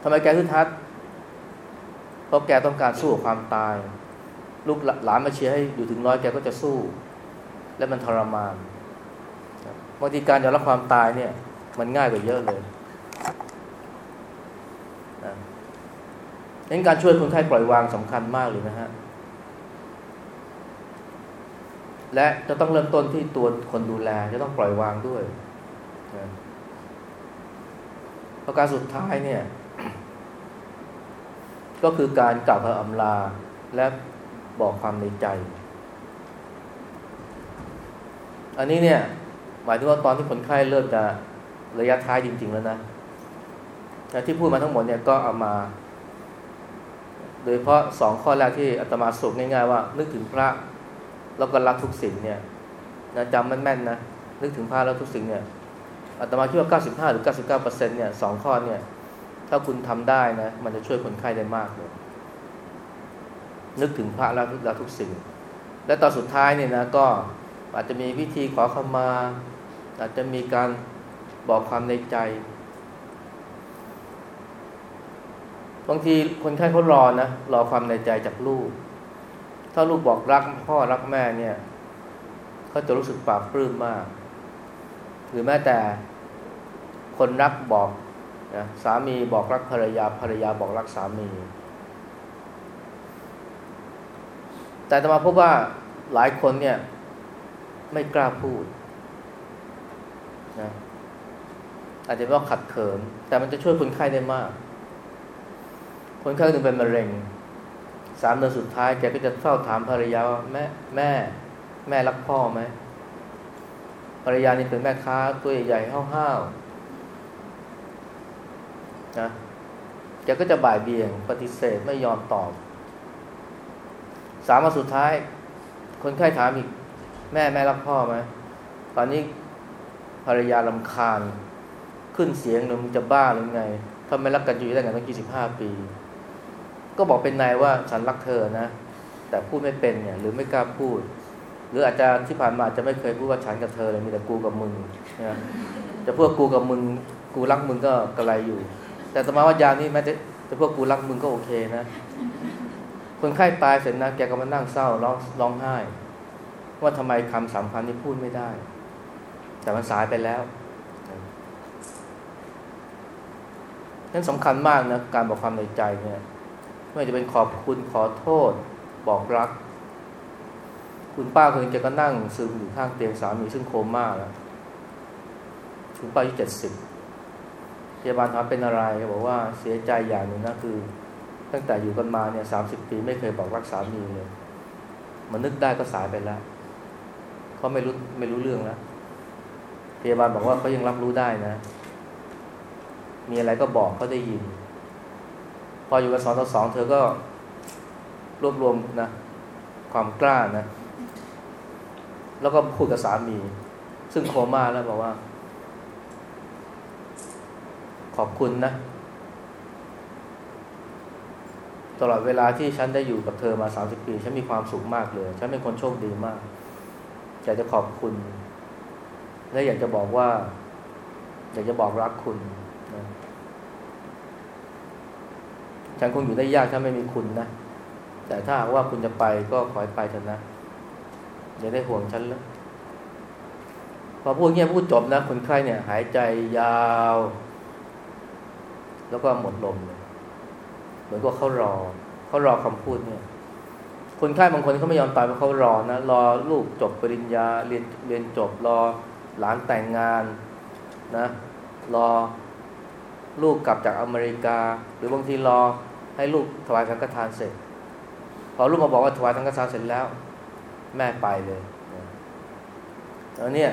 ทำไมแกขึ้นทัดเพราะแกต้องการสู้กับความตาย ลูกหลานมาเชียร์ให้อยู่ถึงร้อยแกก็จะสู้ และมันทรมานบางทีการยอมรับความตายเนี่ย มันง่ายกว่าเยอะเลยดังการช่วยคนไข้ปล่อยวางสำคัญมากเลยนะฮะ และจะต้องเริ่มต้นที่ตัวคนดูแลจะต้องปล่อยวางด้วยนะประการสุดท้ายเนี่ย ก็คือการกล่าวคำอำลาและบอกความในใจ อันนี้เนี่ย หมายถึงว่าตอนที่คนไข้เริ่มจะระยะท้ายจริง ๆ แล้วนะที่พูดมาทั้งหมดเนี่ยก็เอามา โดยเพราะสองข้อแรกที่อาตมาสุกง่าย ๆ ว่า นึกถึงพระ แล้วก็รักทุกสิ่งเนี่ยนะจำแม่นๆนะนึกถึงพระแล้วทุกสิ่งเนี่ยอาตมาคิดว่า 95 หรือ 99เปอร์เซ็นต์เนี่ยสองข้อเนี่ย ถ้าคุณทำได้นะ มันจะช่วยคนไข้ได้มากเลย นึกถึงพระแล้วทุกแล้วทุกสิ่ง และตอนสุดท้ายเนี่ยนะก็อาจจะมีพิธีขอขมา อาจจะมีการบอกความในใจ บางทีคนไข้เขารอนะ รอความในใจจากลูก ถ้าลูกบอกรักพ่อรักแม่เนี่ยเขาจะรู้สึกปลาปลื้มมาก หรือแม้แต่คนรักบอกนะสามีบอกรักภรรยาภรรยาบอกรักสามี แต่ต่มาพบว่าหลายคนเนี่ยไม่กล้าพูดนะอาจจะเพราะขัดเขินแต่มันจะช่วยคนไข้ได้มาก คนไข้ถึงเป็นมะเร็ง สามเดือนสุดท้ายแกก็จะเฝ้าถามภรรยาว่าแม่แม่ แม่รักพ่อไหมภรรยานี่เป็นแม่ค้าตัวใหญ่ๆห้าวๆนะแกก็จะบ่ายเบี่ยง ปฏิเสธไม่ยอมตอบ สามวันสุดท้าย คนไข้ถามอีก แม่แม่รักพ่อไหมตอนนี้ภรรยาลำคาญ ขึ้นเสียงหรือมึงจะบ้าหรือไงทำไม่รักกันอยู่ได้กันตั้งยี่สิบห้าปี ก็บอกเป็นนายว่าฉันรักเธอนะ แต่พูดไม่เป็นเนี่ย หรือไม่กล้าพูด หรืออาจจะที่ผ่านมาจะไม่เคยพูดว่าฉันกับเธอเลยมีแต่กูกับมึงนะจะพวกกูกับมึง กูรักมึงก็กระไรอยู่ แต่สมาว่ายานี่แม้จะจะพวกกูรักมึงก็โอเคนะ คนไข้ตายเสร็จนะแกก็มานั่งเศร้าร้องร้องไห้ ว่าทำไมคำสามคำนี้พูดไม่ได้ แต่มันสายไปแล้วนั่นสำคัญมากนะการบอกความในใจเนี่ย ไม่จะเป็นขอบคุณขอโทษ บอกรัก คุณป้าคนนึงแกก็นั่งซึมอยู่ข้างเตียงสามีซึ่งโคม่าแล้วคุณป้าอายุเจ็ดสิบพยาบาลถามเป็นอะไรเขาบอกว่าเสียใจอย่างหนึ่งนะคือ ตั้งแต่อยู่กันมาเนี่ยสามสิบปีไม่เคยบอกรักสามีเลยมันนึกได้ก็สายไปแล้วเขาไม่รู้ไม่รู้เรื่องแล้วพยาบาลบอกว่าเขายังรับรู้ได้นะ มีอะไรก็บอกเขาได้ยิน พออยู่กันสองต่อสองเธอก็รวบรวมนะความกล้านะ แล้วก็พูดกับสามี ซึ่งโคม่าแล้วบอกว่า ขอบคุณนะ ตลอดเวลาที่ฉันได้อยู่กับเธอมาสามสิบปี ฉันมีความสุขมากเลย ฉันเป็นคนโชคดีมาก อยากจะขอบคุณ และอยากจะบอกว่า อยากจะบอกรักคุณนะ ฉันคงอยู่ได้ยากถ้าไม่มีคุณนะ แต่ถ้าหากว่าคุณจะไปก็ขอให้ไปเถอะนะ อย่าได้ห่วงฉันแล้วพอพูดเงี้ยพูดจบนะคนไข้เนี่ย หายใจยาว แล้วก็หมดลมเลยเหมือนกับเขารอเขารอคำพูดเนี่ย คนไข้บางคนเขาไม่ยอมตายเพราะเขารอนะรอลูกจบปริญญาเรียนเรียนจบรอหลานแต่งงานนะ รอลูกกลับจากอเมริกา หรือบางทีรอ ให้ลูกถวายสังฆทานเสร็จ พอลูกมาบอกว่าถวายสังฆทานเสร็จแล้ว แม่ไปเลยแล้วเนี่ย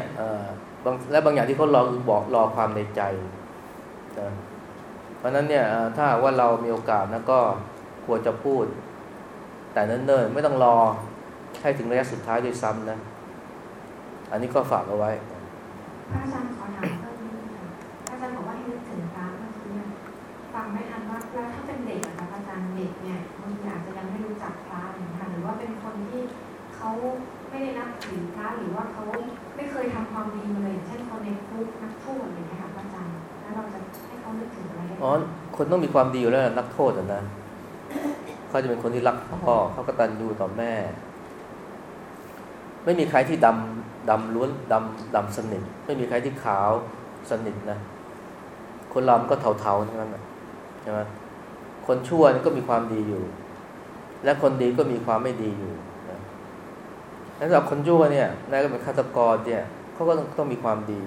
และบางอย่างที่เขารอคือบอกรอความในใจนะเพราะนั้นเนี่ยถ้าว่าเรามีโอกาสนะก็ควรจะพูด แต่เนิ่นๆ ไม่ต้องรอให้ถึงระยะสุดท้ายด้วยซ้ำนะ อันนี้ก็ฝากเอาไว้พระอาจารย์ขอถาม รู้จักพระอย่างนี้ค่ะหรือว่าเป็นคนที่เขาไม่ได้นับถือพระหรือว่าเขาไม่เคยทำความดีมาเลยเช่นคนในคุกนักโทษอะไรอย่างเงี้ยค่ะอาจารย์แล้วเราจะให้เขานึกถึงอะไรอ๋อคนต้องมีความดีอยู่แล้วนักโทษนะเขาจะเป็นคนที่รักพ่อเขากตัญญูต่อแม่ ไม่มีใครที่ดำดำล้วนดำดำสนิทไม่มีใครที่ขาวสนิทนะคนเราก็เทาๆทั้งนั้นนะใช่ไหมคนชั่วก็มีความดีอยู่ และคนดีก็มีความไม่ดีอยู่นะแล้วสำหรับคนชั่วเนี่ยนายก็เป็นฆาตกรเนี่ยเขาก็ต้องต้องมีความดี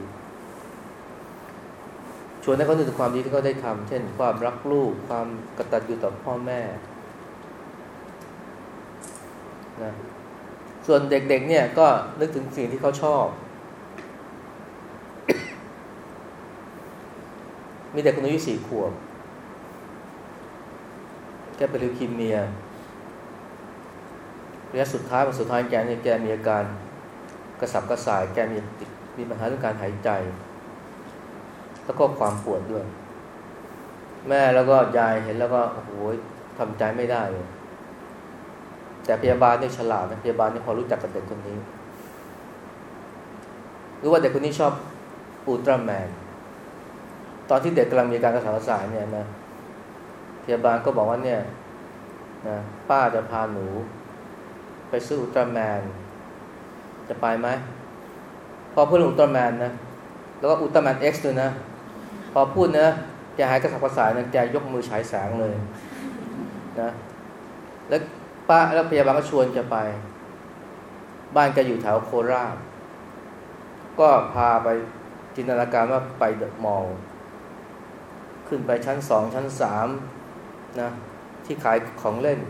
ชวนให้เขานึกถึงความดีที่เขาได้ทำเช่น ความรักลูก ความกตัญญูต่อพ่อแม่นะส่วนเด็กๆเนี่ยก็นึกถึงสิ่งที่เขาชอบ มีเด็กคนอายุสี่ขวบ แกเป็นลิวคีเมีย ระยะสุดท้ายวันสุดท้ายแกเนี่ยแกมีอาการกระสับกระส่าย แกมีมีปัญหาเรื่องการหายใจ แล้วก็ความปวดด้วย แม่แล้วก็ยายเห็นแล้วก็โอ้โหทำใจไม่ได้เลยแต่พยาบาลนี่ฉลาดนะพยาบาลนี่พอรู้จักกับเด็กคนนี้รู้ว่าเด็กคนนี้ชอบอุลตร้าแมน ตอนที่เด็กกำลังมีการกระสับกระส่ายเนี่ยนะพยาบาลก็บอกว่าเนี่ยนะป้าจะพาหนู ไปซื้ออุลตร้าแมน จะไปไหม พอพูดอุลตร้าแมนนะ แล้วก็อุลตร้าแมนเอ็กซ์ด้วยนะ พอพูดนะแกหายกระสับกระส่ายนะแกยกมือฉายแสงเลยนะแล้วป้าแล้วพยาบาลก็ชวนจะไป บ้านแกอยู่แถวโคราช ก็พาไปจินตนาการว่าไปเดอะมอลล์ขึ้นไปชั้นสองชั้นสามนะที่ขายของเล่น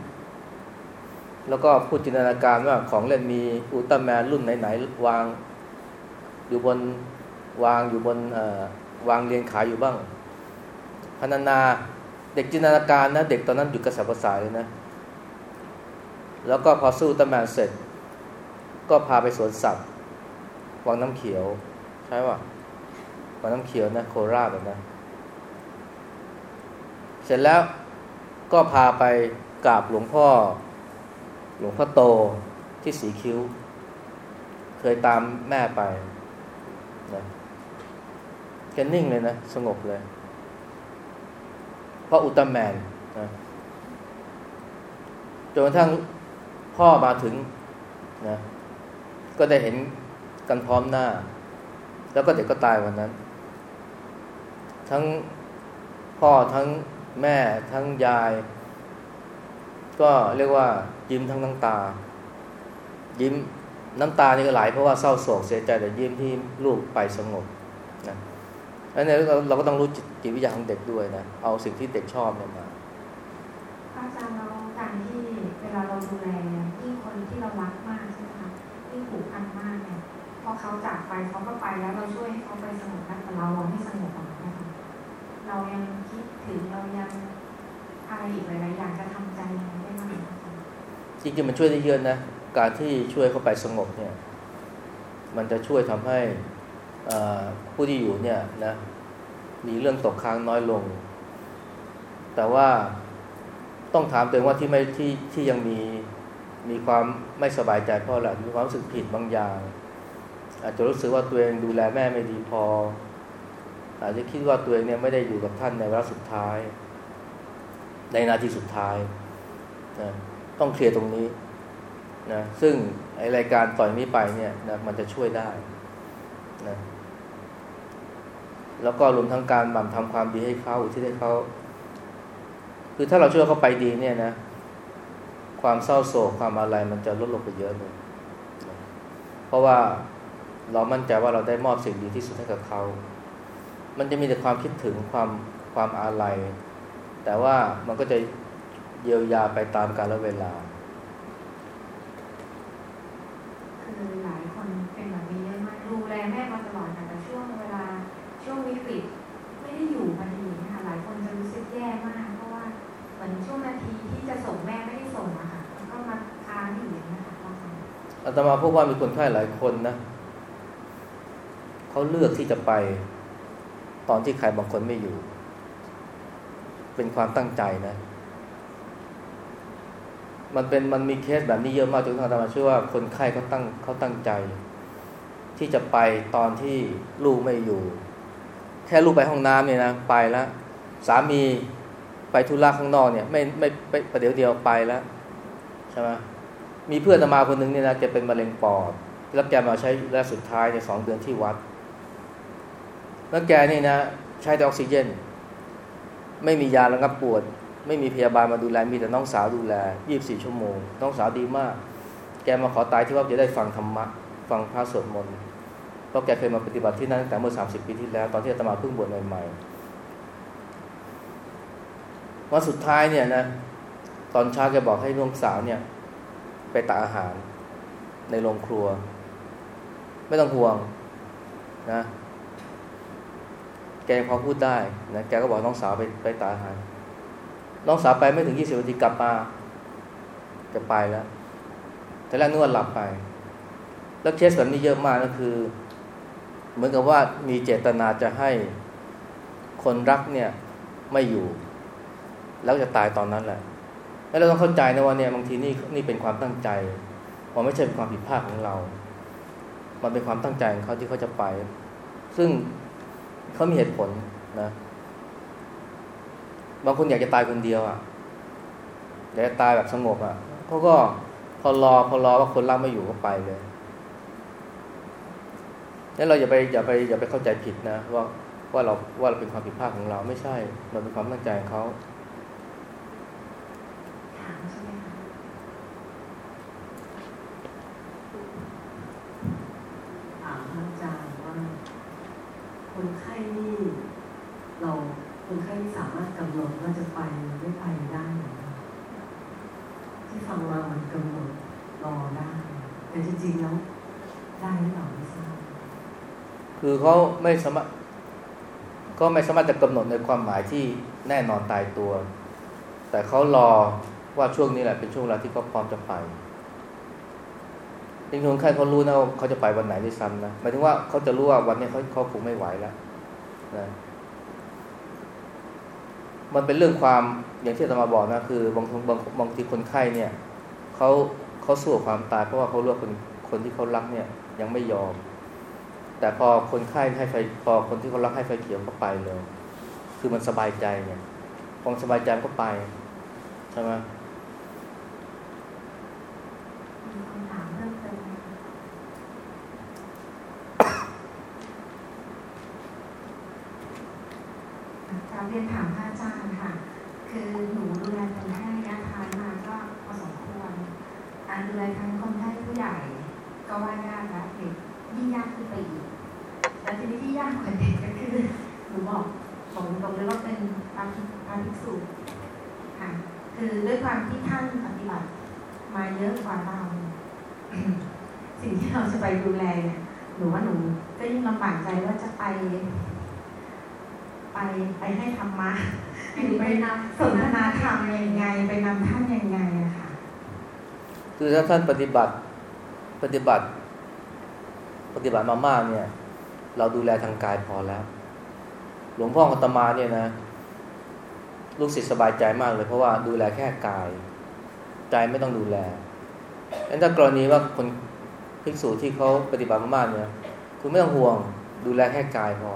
แล้วก็พูดจินตนาการว่าของเล่นมีอุลตร้าแมนรุ่นไหนๆวางอยู่บนวางอยู่บนวางเรียงขายอยู่บ้างพนานาเด็กจินตนาการนะ เด็กตอนนั้นอยู่กระสับกระส่ายเลยนะ แล้วก็พอสู้อุลตร้าแมนเสร็จ ก็พาไปสวนสัตว์วังน้ำเขียว ใช่ป่ะวังน้ำเขียวนะ โคราชนะ เสร็จแล้วก็พาไปกราบหลวงพ่อ หลวงพ่อโตที่สีคิ้ว เคยตามแม่ไปนะแกนิ่งเลยนะ สงบเลยพราะอุตร้าแมนนะจนกระทั่งพ่อมาถึงนะก็ได้เห็นกันพร้อมหน้า แล้วก็เด็กก็ตายวันนั้น ทั้งพ่อทั้งแม่ทั้งยาย ก็เรียกว่ายิ้มทั้งน้ำตา ยิ้มน้ำตานี่ก็ไหลเพราะว่าเศร้าโศกเสียใจแต่ยิ้มที่ลูกไปสงบนะอันนี้เราเราก็ต้องรู้จิตวิทยาของเด็กด้วยนะเอาสิ่งที่เด็กชอบเนี่ยมาอาจารย์เราการที่เวลาเราดูแลยิ่คนที่เรารักมากใช่ไหมคะยิ่ผูกพันมากเนี่ยพอเขาจากไปเขาก็ไปแล้วเราช่วยให้เขาไปสงบนะแต่เราไม่สงบหรอกนะคะเรายังคิดถึงเรายังอะไรอีกหลายๆอย่างจะทำใจยังไม่ได้มาก จริงๆมันช่วยได้เยอะนะ การที่ช่วยเขาไปสงบเนี่ย มันจะช่วยทำให้ผู้ที่อยู่เนี่ยนะมีเรื่องตกค้างน้อยลง แต่ว่าต้องถามตัวเองว่าที่ไม่ที่ที่ยังมีมีความไม่สบายใจเพราะอะไรมีความรู้สึกผิดบางอย่าง อาจจะรู้สึกว่าตัวเองดูแลแม่ไม่ดีพอ อาจจะคิดว่าตัวเองเนี่ยไม่ได้อยู่กับท่านในเวลาสุดท้าย ในนาทีสุดท้ายนะ ต้องเคลียร์ตรงนี้นะซึ่งไอรายการต่อยนี้ไปเนี่ยนะมันจะช่วยได้นะแล้วก็รวมทั้งการบั่นทำความดีให้เขาที่ได้เขาคือถ้าเราช่วยเขาไปดีเนี่ยนะ ความเศร้าโศกความอะไรมันจะลดลงไปเยอะเลยเพราะว่าเรามั่นใจว่าเราได้มอบสิ่งดีที่สุดให้กับเขา มันจะมีแต่ความคิดถึงความความอาลัย แต่ว่ามันก็จะ เยียวยาไปตามกาลเวลา คือหลายคนเป็นแบบนี้เยอะมากดูแลแม่มาตลอดแต่ช่วงเวลาช่วงวิกฤตไม่ได้อยู่มาดีนะคะหลายคนจะรู้สึกแย่มากเหมือนช่วงนาทีที่จะส่งแม่ไม่ได้ส่งอะค่ะแล้วก็มาค้างอยู่อย่างนี้ค่ะอาตมาพบว่ามีคนไข้หลายคนนะเขาเลือกที่จะไป ตอนที่ใครบางคนไม่อยู่ เป็นความตั้งใจนะ มันเป็นมันมีเคสแบบนี้เยอะมากจนอาตมาเชื่อว่าคนไข้เขาตั้งเขาตั้งใจ ที่จะไปตอนที่ลูกไม่อยู่ แค่ลูกไปห้องน้ำเนี่ยนะไปแล้วสามีไปธุระข้างนอกเนี่ยไม่ไม่ไปประเดี๋ยวเดียวไปแล้วใช่ไหมมีเพื่อนมาคนหนึ่งเนี่ยนะแกเป็นมะเร็งปอดแล้วแกมาใช้ระยะสุดท้ายในสองเดือนที่วัด แล้วแกนี่นะ ใช้ออกซิเจน ไม่มียาระงับปวด ไม่มีพยาบาลมาดูแลมีแต่น้องสาวดูแลยี่บสี่ชั่วโมง น้องสาวดีมาก แกมาขอตายที่ว่าจะได้ฟังธรรมะฟังพระสวดมนต์เพราะแกเคยมาปฏิบัติที่นั่นตั้งแต่เมื่อสามสิบปีที่แล้ว ตอนที่อาตมาเพิ่งบวชใหม่ๆวันสุดท้ายเนี่ยนะตอนเช้าแกบอกให้ลูกสาวเนี่ย ไปตักอาหารในโรงครัว ไม่ต้องห่วงนะแกพอพูดได้นะแกก็บอกน้องสาวไปไปตักอาหาร น้องสาวไปไม่ถึงยี่สิบนาทีกลับมาจะไปแล้ว แต่แรกนึกว่าหลับไป แล้วเคสแบบนี้เยอะมากก็คือ เหมือนกับว่ามีเจตนาจะให้คนรักเนี่ยไม่อยู่ แล้วจะตายตอนนั้นแหละ แล้วเราต้องเข้าใจนะว่าเนี่ยบางทีนี่นี่เป็นความตั้งใจมันไม่ใช่เป็นความผิดพลาดของเรา มันเป็นความตั้งใจของเขาที่เขาจะไป ซึ่งเขามีเหตุผลนะ บางคนอยากจะตายคนเดียวอะ่ะอยากจะตายแบบสงบอะ่ะเขาก็พอรอพอรอว่าคนรักไม่อยู่ก็ไปเลยนั่นเราอย่าไปอย่าไปอย่าไปเข้าใจผิดนะว่าว่าเราว่าเราเป็นความผิดพลาดของเราไม่ใช่มันเป็นความตั้งใจของเขาถามใช่ไหมคะถามอาจารย์ว่า คนไข้นี่เราคนไข้ที่สามารถกำหนดว่าจะไปหรือไม่ไปได้ไหมที่ฟังมามันกำหนดรอได้ แต่จริงๆแล้วได้หรือเปล่าไม่ทราบคือ เขาไม่สามารถก็ไม่สามารถจะกำหนดในความหมายที่แน่นอนตายตัว แต่เขารอว่าช่วงนี้แหละเป็นช่วงเวลาที่เขาพร้อมจะไปจริงๆใครเขารู้นะเขาจะไปวันไหนด้วยซ้ำนะหมายถึงว่าเขาจะรู้ว่าวันนี้เขาเขาคงไม่ไหวแล้วนะมันเป็นเรื่องความอย่างที่ธรมาบอกนะคือบางบางบางทีคนไข้เนี่ยเขาเขาสู้ความตายเพราะว่าเขารู้ว่าคนคนที่เขารักเนี่ยยังไม่ยอม แต่พอคนไข้ให้ไฟพอคนที่เขารักให้ไฟเขียวก็ไปเลย คือมันสบายใจเนี่ยพอสบายใจก็ไปใช่ไหมถามเพิ่มเติมการเรียนถามพระอาจารย์ค่ะ คือหนูดูแลคนไข้ระยะทางมาก็พอสมควรการดูแลทั้งคนไข้ผู้ใหญ่ ก็ว่ายากแล้วเด็ก ยิ่งยากขึ้นไปอีกแต่ทีนี้ที่ยากกว่าเด็กก็คือหนูบอกบอกตรงเลยว่าเป็นอาภิอาภิสุค่ะคือด้วยความที่ท่านปฏิบัติมาเยอะกว่าเรา สิ่งที่เราจะไปดูแลเนี่ยหนูว่าหนูก็ยิ่งลำบากใจว่าจะไป ไปไปให้ธรรมะหรือไปนำสนทนาธรรมยังไง ไปนำท่านยังไงอะค่ะ คือถ้าท่านปฏิบัติปฏิบัติ ปฏิบัติมามากเนี่ย เราดูแลทางกายพอแล้ว หลวงพ่ออัตมาเนี่ยนะ ลูกศิษย์สบายใจมากเลยเพราะว่าดูแลแค่กาย ใจไม่ต้องดูแลงั้นถ้ากรณีว่าคนภิกษุที่เขาปฏิบัติมากเนี่ยคือไม่ต้องห่วง ดูแลแค่กายพอ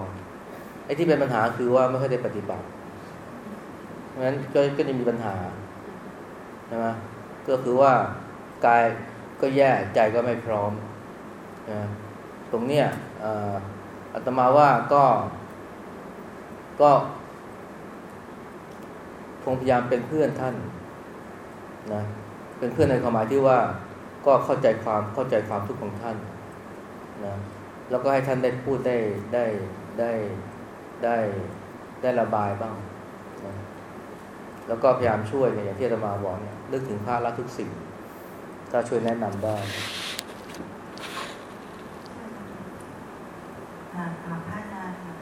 ไอ้ที่เป็นปัญหาคือว่าไม่ค่อยได้ปฏิบัติเพราะฉะนั้นก็ก็จะมีปัญหาใช่ไหมก็คือว่ากายก็แย่ใจก็ไม่พร้อมนะ ตรงเนี้ยอาตมาว่าก็ก็คงพยายามเป็นเพื่อนท่านนะเป็นเพื่อนในความหมายที่ว่าก็เข้าใจความเข้าใจความทุกข์ของท่านนะแล้วก็ให้ท่านได้พูดได้ได้ได้ได้ได้ระบายบ้างนะแล้วก็พยายามช่วยอย่างที่อาตมาบอกเนี่ยนึกถึงพระละทุกสิ่งก็ช่วยแนะนำได้ ค่ะถามพระอาจารย์ค่ะ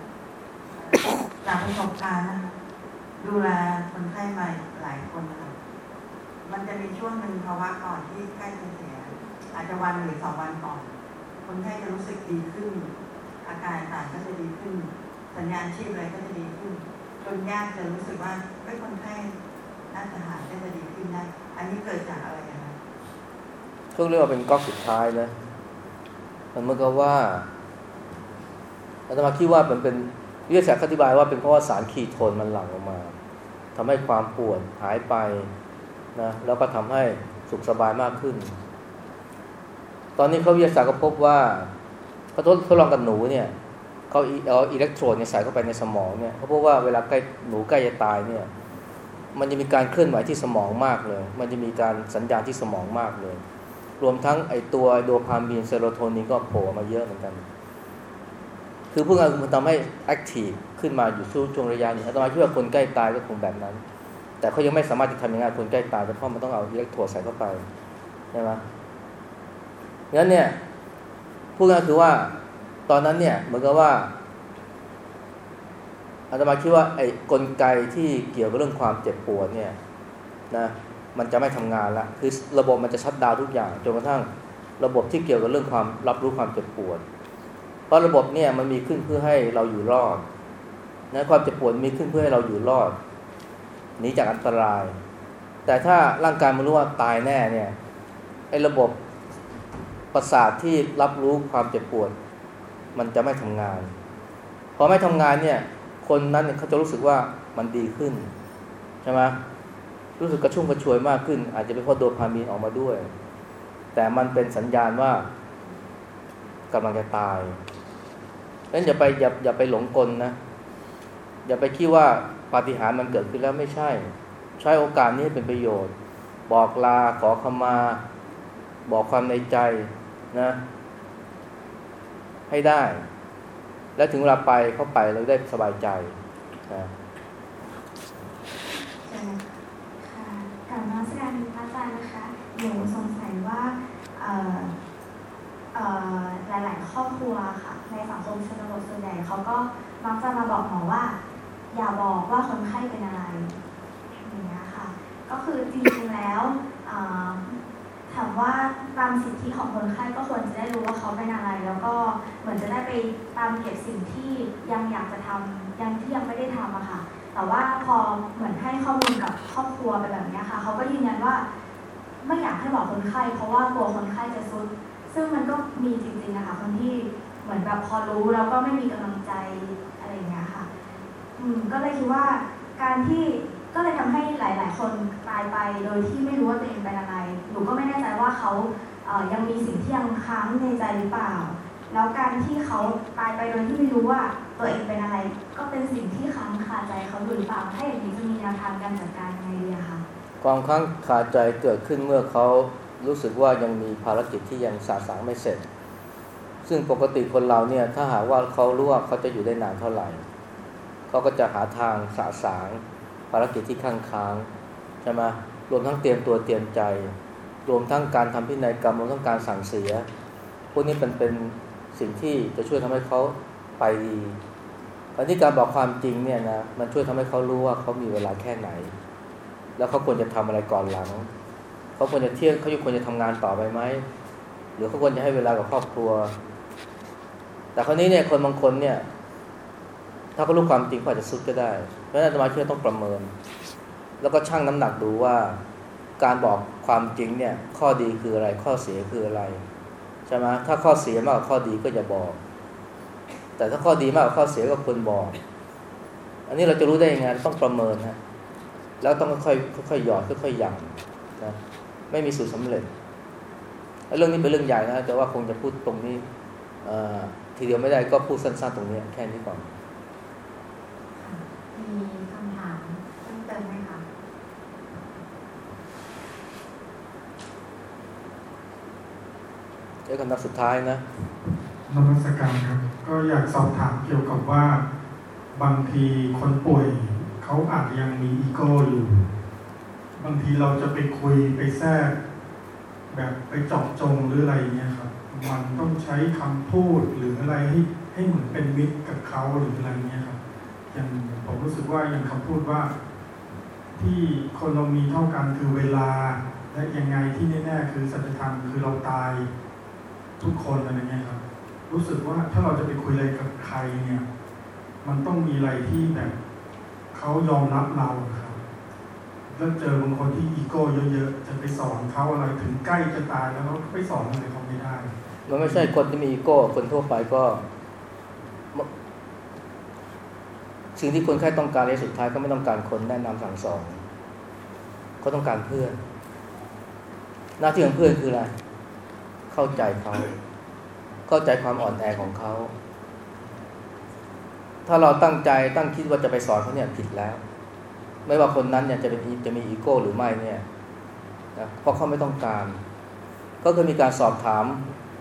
จากประสบการณ์นะคะดูแลคนไข้ใหม่หลายคนนะคะมันจะมีช่วงหนึ่งภาวะก่อนที่ใกล้จะเสีย อาจจะวันหรือสองวันก่อน คนไข้จะรู้สึกดีขึ้น อาการต่างก็จะดีขึ้น สัญญาณชีพอะไรก็จะดีขึ้น จนญาติจะรู้สึกว่าเฮ้ยคนไข้น่าจะหายก็จะดีขึ้นได้อันนี้เกิดจากอะไรกันคะช่งเรียกว่าเป็นก๊อกสุดท้ายนะมันเมื่อกับว่า อาตมาคิดว่ามันเป็นวิทยาศาสตร์อธิบายว่าเป็นเพราะว่าสารคีโทนมันหลั่งออกมาทำให้ความปวดหายไปนะแล้วก็ทำให้สุขสบายมากขึ้น ตอนนี้เขาวิทยาศาสตร์ก็พบว่าเขาทดลองกับหนูเนี่ยเขาเอาอิเล็กโทรดเนี่ยใส่เข้าไปในสมองเนี่ยเขาพบว่าเวลาใกล้หนูใกล้จะตายเนี่ย มันจะมีการเคลื่อนไหวที่สมองมากเลย มันจะมีการสัญญาณที่สมองมากเลย รวมทั้งไอตัวโดพามีนเซโรโทนินก็โผล่มาเยอะเหมือนกัน คือพวกนั้นมันทำให้แอคทีฟขึ้นมาอยู่ช่วงช่วงระยะนี้อาตมาคิดว่าคนใกล้ตายก็คงแบบนั้น แต่เขายังไม่สามารถจะทำยังไงคนใกล้ตายเพราะมันต้องเอาอิเล็กโทรดใส่เข้าไปใช่ไหมงั้นเนี่ยพูดง่ายคือว่าตอนนั้นเนี่ยเหมือนกับว่าอาตมาคิดว่าไอ้กลไกที่เกี่ยวกับเรื่องความเจ็บปวดเนี่ยนะมันจะไม่ทำงานละคือระบบมันจะชัดดาวทุกอย่างจนกระทั่งระบบที่เกี่ยวกับเรื่องความรับรู้ความเจ็บปวด เพราะระบบเนี่ยมันมีขึ้นเพื่อให้เราอยู่รอดนะความเจ็บปวดมีขึ้นเพื่อให้เราอยู่รอดหนีจากอันตราย แต่ถ้าร่างกายมันรู้ว่าตายแน่เนี่ยไอ้ระบบประสาทที่รับรู้ความเจ็บปวด มันจะไม่ทำงาน พอไม่ทำงานเนี่ย คนนั้นเนี่ยเขาจะรู้สึกว่ามันดีขึ้นใช่ไหมรู้สึกกระชุ่มกระชวยมากขึ้น อาจจะเป็นเพราะโดพามีนออกมาด้วย แต่มันเป็นสัญญาณว่ากำลังจะตาย นั้นอย่าไปอย่าอย่าไปหลงกลนะ อย่าไปคิดว่าปาฏิหาริย์มันเกิดขึ้นแล้วไม่ใช่ ใช้โอกาสนี้เป็นประโยชน์ บอกลาขอขมา บอกความในใจนะ ให้ได้ และถึงเวลาไปเข้าไปเราได้สบายใจนะค่ะกลับมาสการพระอาจารย์นะคะหนูสงสัยว่า หลาย ๆ ครอบครัวค่ะ ในสังคมชนบทส่วนใหญ่เขาก็มักจะมาบอกหมอว่า อย่าบอกว่าคนไข้เป็นอะไรอย่างเงี้ยค่ะ ก็คือจริง ๆ แล้วถามว่าตามสิทธิของคนไข้ก็ควรจะได้รู้ว่าเขาเป็นอะไร แล้วก็เหมือนจะได้ไปตามเก็บสิ่งที่ยังอยากจะทำยังที่ยังไม่ได้ทำอะค่ะ แต่ว่าพอเหมือนให้ข้อมูลกับครอบครัวไปแบบเนี้ยค่ะเขาก็ยืนยันว่า ไม่อยากให้บอกคนไข้เพราะว่ากลัวคนไข้จะซุด ซึ่งมันก็มีจริงๆนะคะคนที่เหมือนแบบพอรู้แล้วก็ไม่มีกำลังใจอะไรอย่างเงี้ยค่ะ อืมก็เลยคิดว่าการที่ก็เลยทำให้หลาย ๆ คนตายไปโดยที่ไม่รู้ว่าตัวเองเป็นอะไร หนูก็ไม่แน่ใจว่าเขาเอ่อยังมีสิ่งที่ยังค้างในใจหรือเปล่า แล้วการที่เขาตายไปโดยที่ไม่รู้ว่าตัวเองเป็นอะไร ก็เป็นสิ่งที่ค้างคาใจเขาอยู่หรือเปล่าถ้าอย่างนี้จะมีแนวทางการจัดการยังไงดีอะคะความค้างคาใจเกิดขึ้นเมื่อเขา รู้สึกว่ายังมีภารกิจที่ยังสาสางไม่เสร็จ ซึ่งปกติคนเราเนี่ยถ้าหากว่าเขารู้ว่าเขาจะอยู่ได้นานเท่าไหร่เขาก็จะหาทางสาสางภารกิจที่ข้างค้างใช่ไหมรวมทั้งเตรียมตัวเตรียมใจ รวมทั้งการทำพินัยกรรมรวมทั้งการสั่งเสีย พวกนี้เป็นเป็นสิ่งที่จะช่วยทำให้เขาไปดีการที่การบอกความจริงเนี่ยนะมันช่วยทำให้เขารู้ว่าเขามีเวลาแค่ไหน แล้วเขาควรจะทำอะไรก่อนหลัง เขาควรจะเที่ยงเขาควรจะทำงานต่อไปไหมหรือเขาควรจะให้เวลากับครอบครัว แต่คราวนี้เนี่ยคนบางคนเนี่ย ถ้าเขารู้ความจริงเขาอาจจะสุดก็ได้เพราะฉะนั้นอาตมาเชื่อต้องประเมิน แล้วก็ชั่งน้ำหนักดูว่า การบอกความจริงเนี่ย ข้อดีคืออะไรข้อเสียคืออะไรใช่ไหมถ้าข้อเสียมากกว่าข้อดีก็อย่าบอก แต่ถ้าข้อดีมากกว่าข้อเสียก็ควรบอก อันนี้เราจะรู้ได้ยังไงต้องประเมินฮะแล้วต้องค่อยค่อยหยอดค่อยๆหยั่งนะ ไม่มีสูตรสำเร็จแล้วเรื่องนี้เป็นเรื่องใหญ่นะแต่ว่าคงจะพูดตรงนี้เอ่อทีเดียวไม่ได้ก็พูดสั้นๆตรงนี้แค่นี้ก่อนมีคำถามเพิ่มเติมไหมคะเอ้คำนับสุดท้ายนะนมัสการครับ ก็อยากสอบถามเกี่ยวกับว่า บางทีคนป่วยเขาอาจยังมีอีโก้อยู่ บางทีเราจะไปคุยไปแทรก แบบไปเจาะจงหรืออะไรเงี้ยครับ มันต้องใช้คำพูดหรืออะไรให้ให้เหมือนเป็นมิตรกับเขาหรืออะไรเงี้ยครับอย่างผมรู้สึกว่าอย่างคำพูดว่า ที่คนเรามีเท่ากันคือเวลา และยังไงที่แน่ๆคือสัจธรรมคือเราตายทุกคนอะไรเงี้ยครับ รู้สึกว่าถ้าเราจะไปคุยอะไรกับใครเนี่ย มันต้องมีอะไรที่แบบเขายอมรับเราครับ แล้วเจอบางคนที่อีโก้เยอะๆ จะไปสอนเขาอะไรถึงใกล้จะตายแล้วก็ไปสอนอะไรเขาไม่ได้ มันไม่ใช่คนที่มีอีโก้ คนทั่วไปก็ สิ่งที่คนไข้ต้องการในสุดท้ายก็ไม่ต้องการคนแนะนำสั่งสอนเขาต้องการเพื่อน หน้าที่ของเพื่อนคืออะไร เข้าใจเขาเข้าใจความอ่อนแอของเขา ถ้าเราตั้งใจตั้งคิดว่าจะไปสอนเขาเนี่ยผิดแล้ว ไม่ว่าคนนั้นเนี่ยจะเป็นจะมีอีโก้หรือไม่เนี่ยนะเพราะเขาไม่ต้องการ ก็คือมีการสอบถาม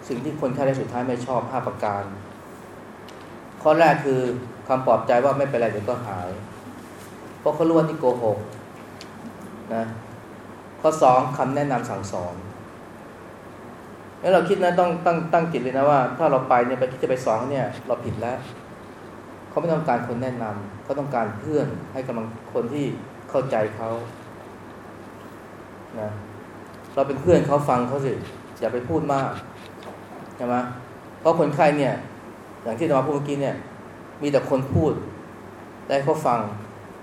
สิ่งที่คนไข้ในสุดท้ายไม่ชอบห้าประการ ข้อแรกคือคำปลอบใจว่าไม่เป็นไรเดี๋ยวก็หาย เพราะเขารู้ว่านี่โกหกนะข้อสองคำแนะนำสั่งสอนแล้วเราคิดนะต้องตั้งตั้งจิตเลยนะว่า ถ้าเราไปเนี่ยไปคิดจะไปสอนเนี่ย เราผิดแล้ว เขาไม่ต้องการคนแนะนำเขาต้องการเพื่อนให้กำลังคนที่เข้าใจเขานะเราเป็นเพื่อนเขาฟังเขาสิอย่าไปพูดมากใช่ไหมเพราะคนไข้เนี่ย อย่างที่เราพูดเมื่อกี้เนี่ย มีแต่คนพูดและเขาฟัง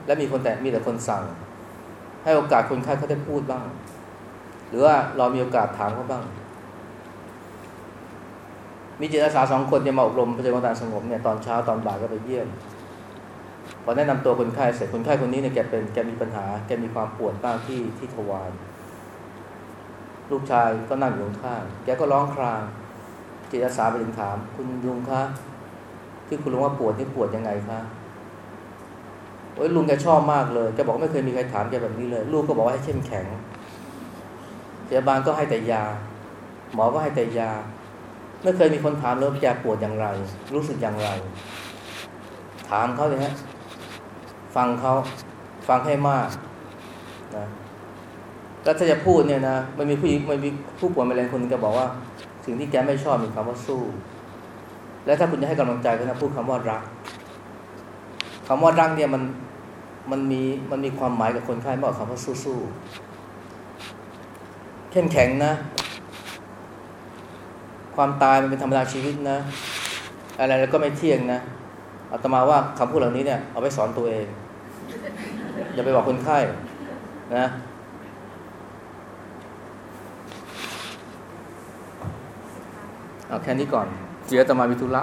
และมีคนแต่มีแต่คนสั่ง ให้โอกาสคนไข้เขาได้พูดบ้าง หรือว่าเรามีโอกาสถามเขาบ้าง มีจิตอาสาสองคนจะมาอบรมปฏิบัติการสงบเนี่ยตอนเช้าตอนบ่ายก็ไปเยี่ยมพอแนะนำตัวคนไข้เสร็จคนไข้คนนี้เนี่ยแกเป็นแกมีปัญหาแกมีความปวดบ้างที่ที่ทวารลูกชายก็นั่งอยู่ข้างแกก็ร้องคราง จิตอาสาไปถึงถาม คุณลุงคะที่คุณลุงว่าปวดนี่ปวดยังไงคะโอ้ยลุงแกชอบมากเลยแกบอกไม่เคยมีใครถามแกแบบนี้เลย ลูกก็บอกว่าให้เข้มแข็งพยาบาลก็ให้แต่ยา หมอก็ให้แต่ยา ไม่เคยมีคนถามเลยว่าแกปวดอย่างไร รู้สึกอย่างไร ถามเขาเลยฮะฟังเขาฟังให้มากนะแล้วถ้าจะพูดเนี่ยนะมันมีผู้หญิงมันมีผู้ป่วยมะเร็งคนนึงแกบอกว่า สิ่งที่แกไม่ชอบมีคำว่าสู้ และถ้าคุณจะให้กำลังใจก็นะพูดคำว่ารักคำว่ารักเนี่ยมันมันมีมันมีความหมายกับคนไข้มากกว่าคำว่าสู้ๆเข้มแข็งนะ ความตายมันเป็นธรรมดาชีวิตนะ อะไรแล้วก็ไม่เที่ยงนะอาตมาว่าคำพูดเหล่านี้เนี่ยเอาไปสอนตัวเอง อย่าไปบอกคนไข้นะเอาแค่นี้ก่อนเจียอาตมาวิทุละ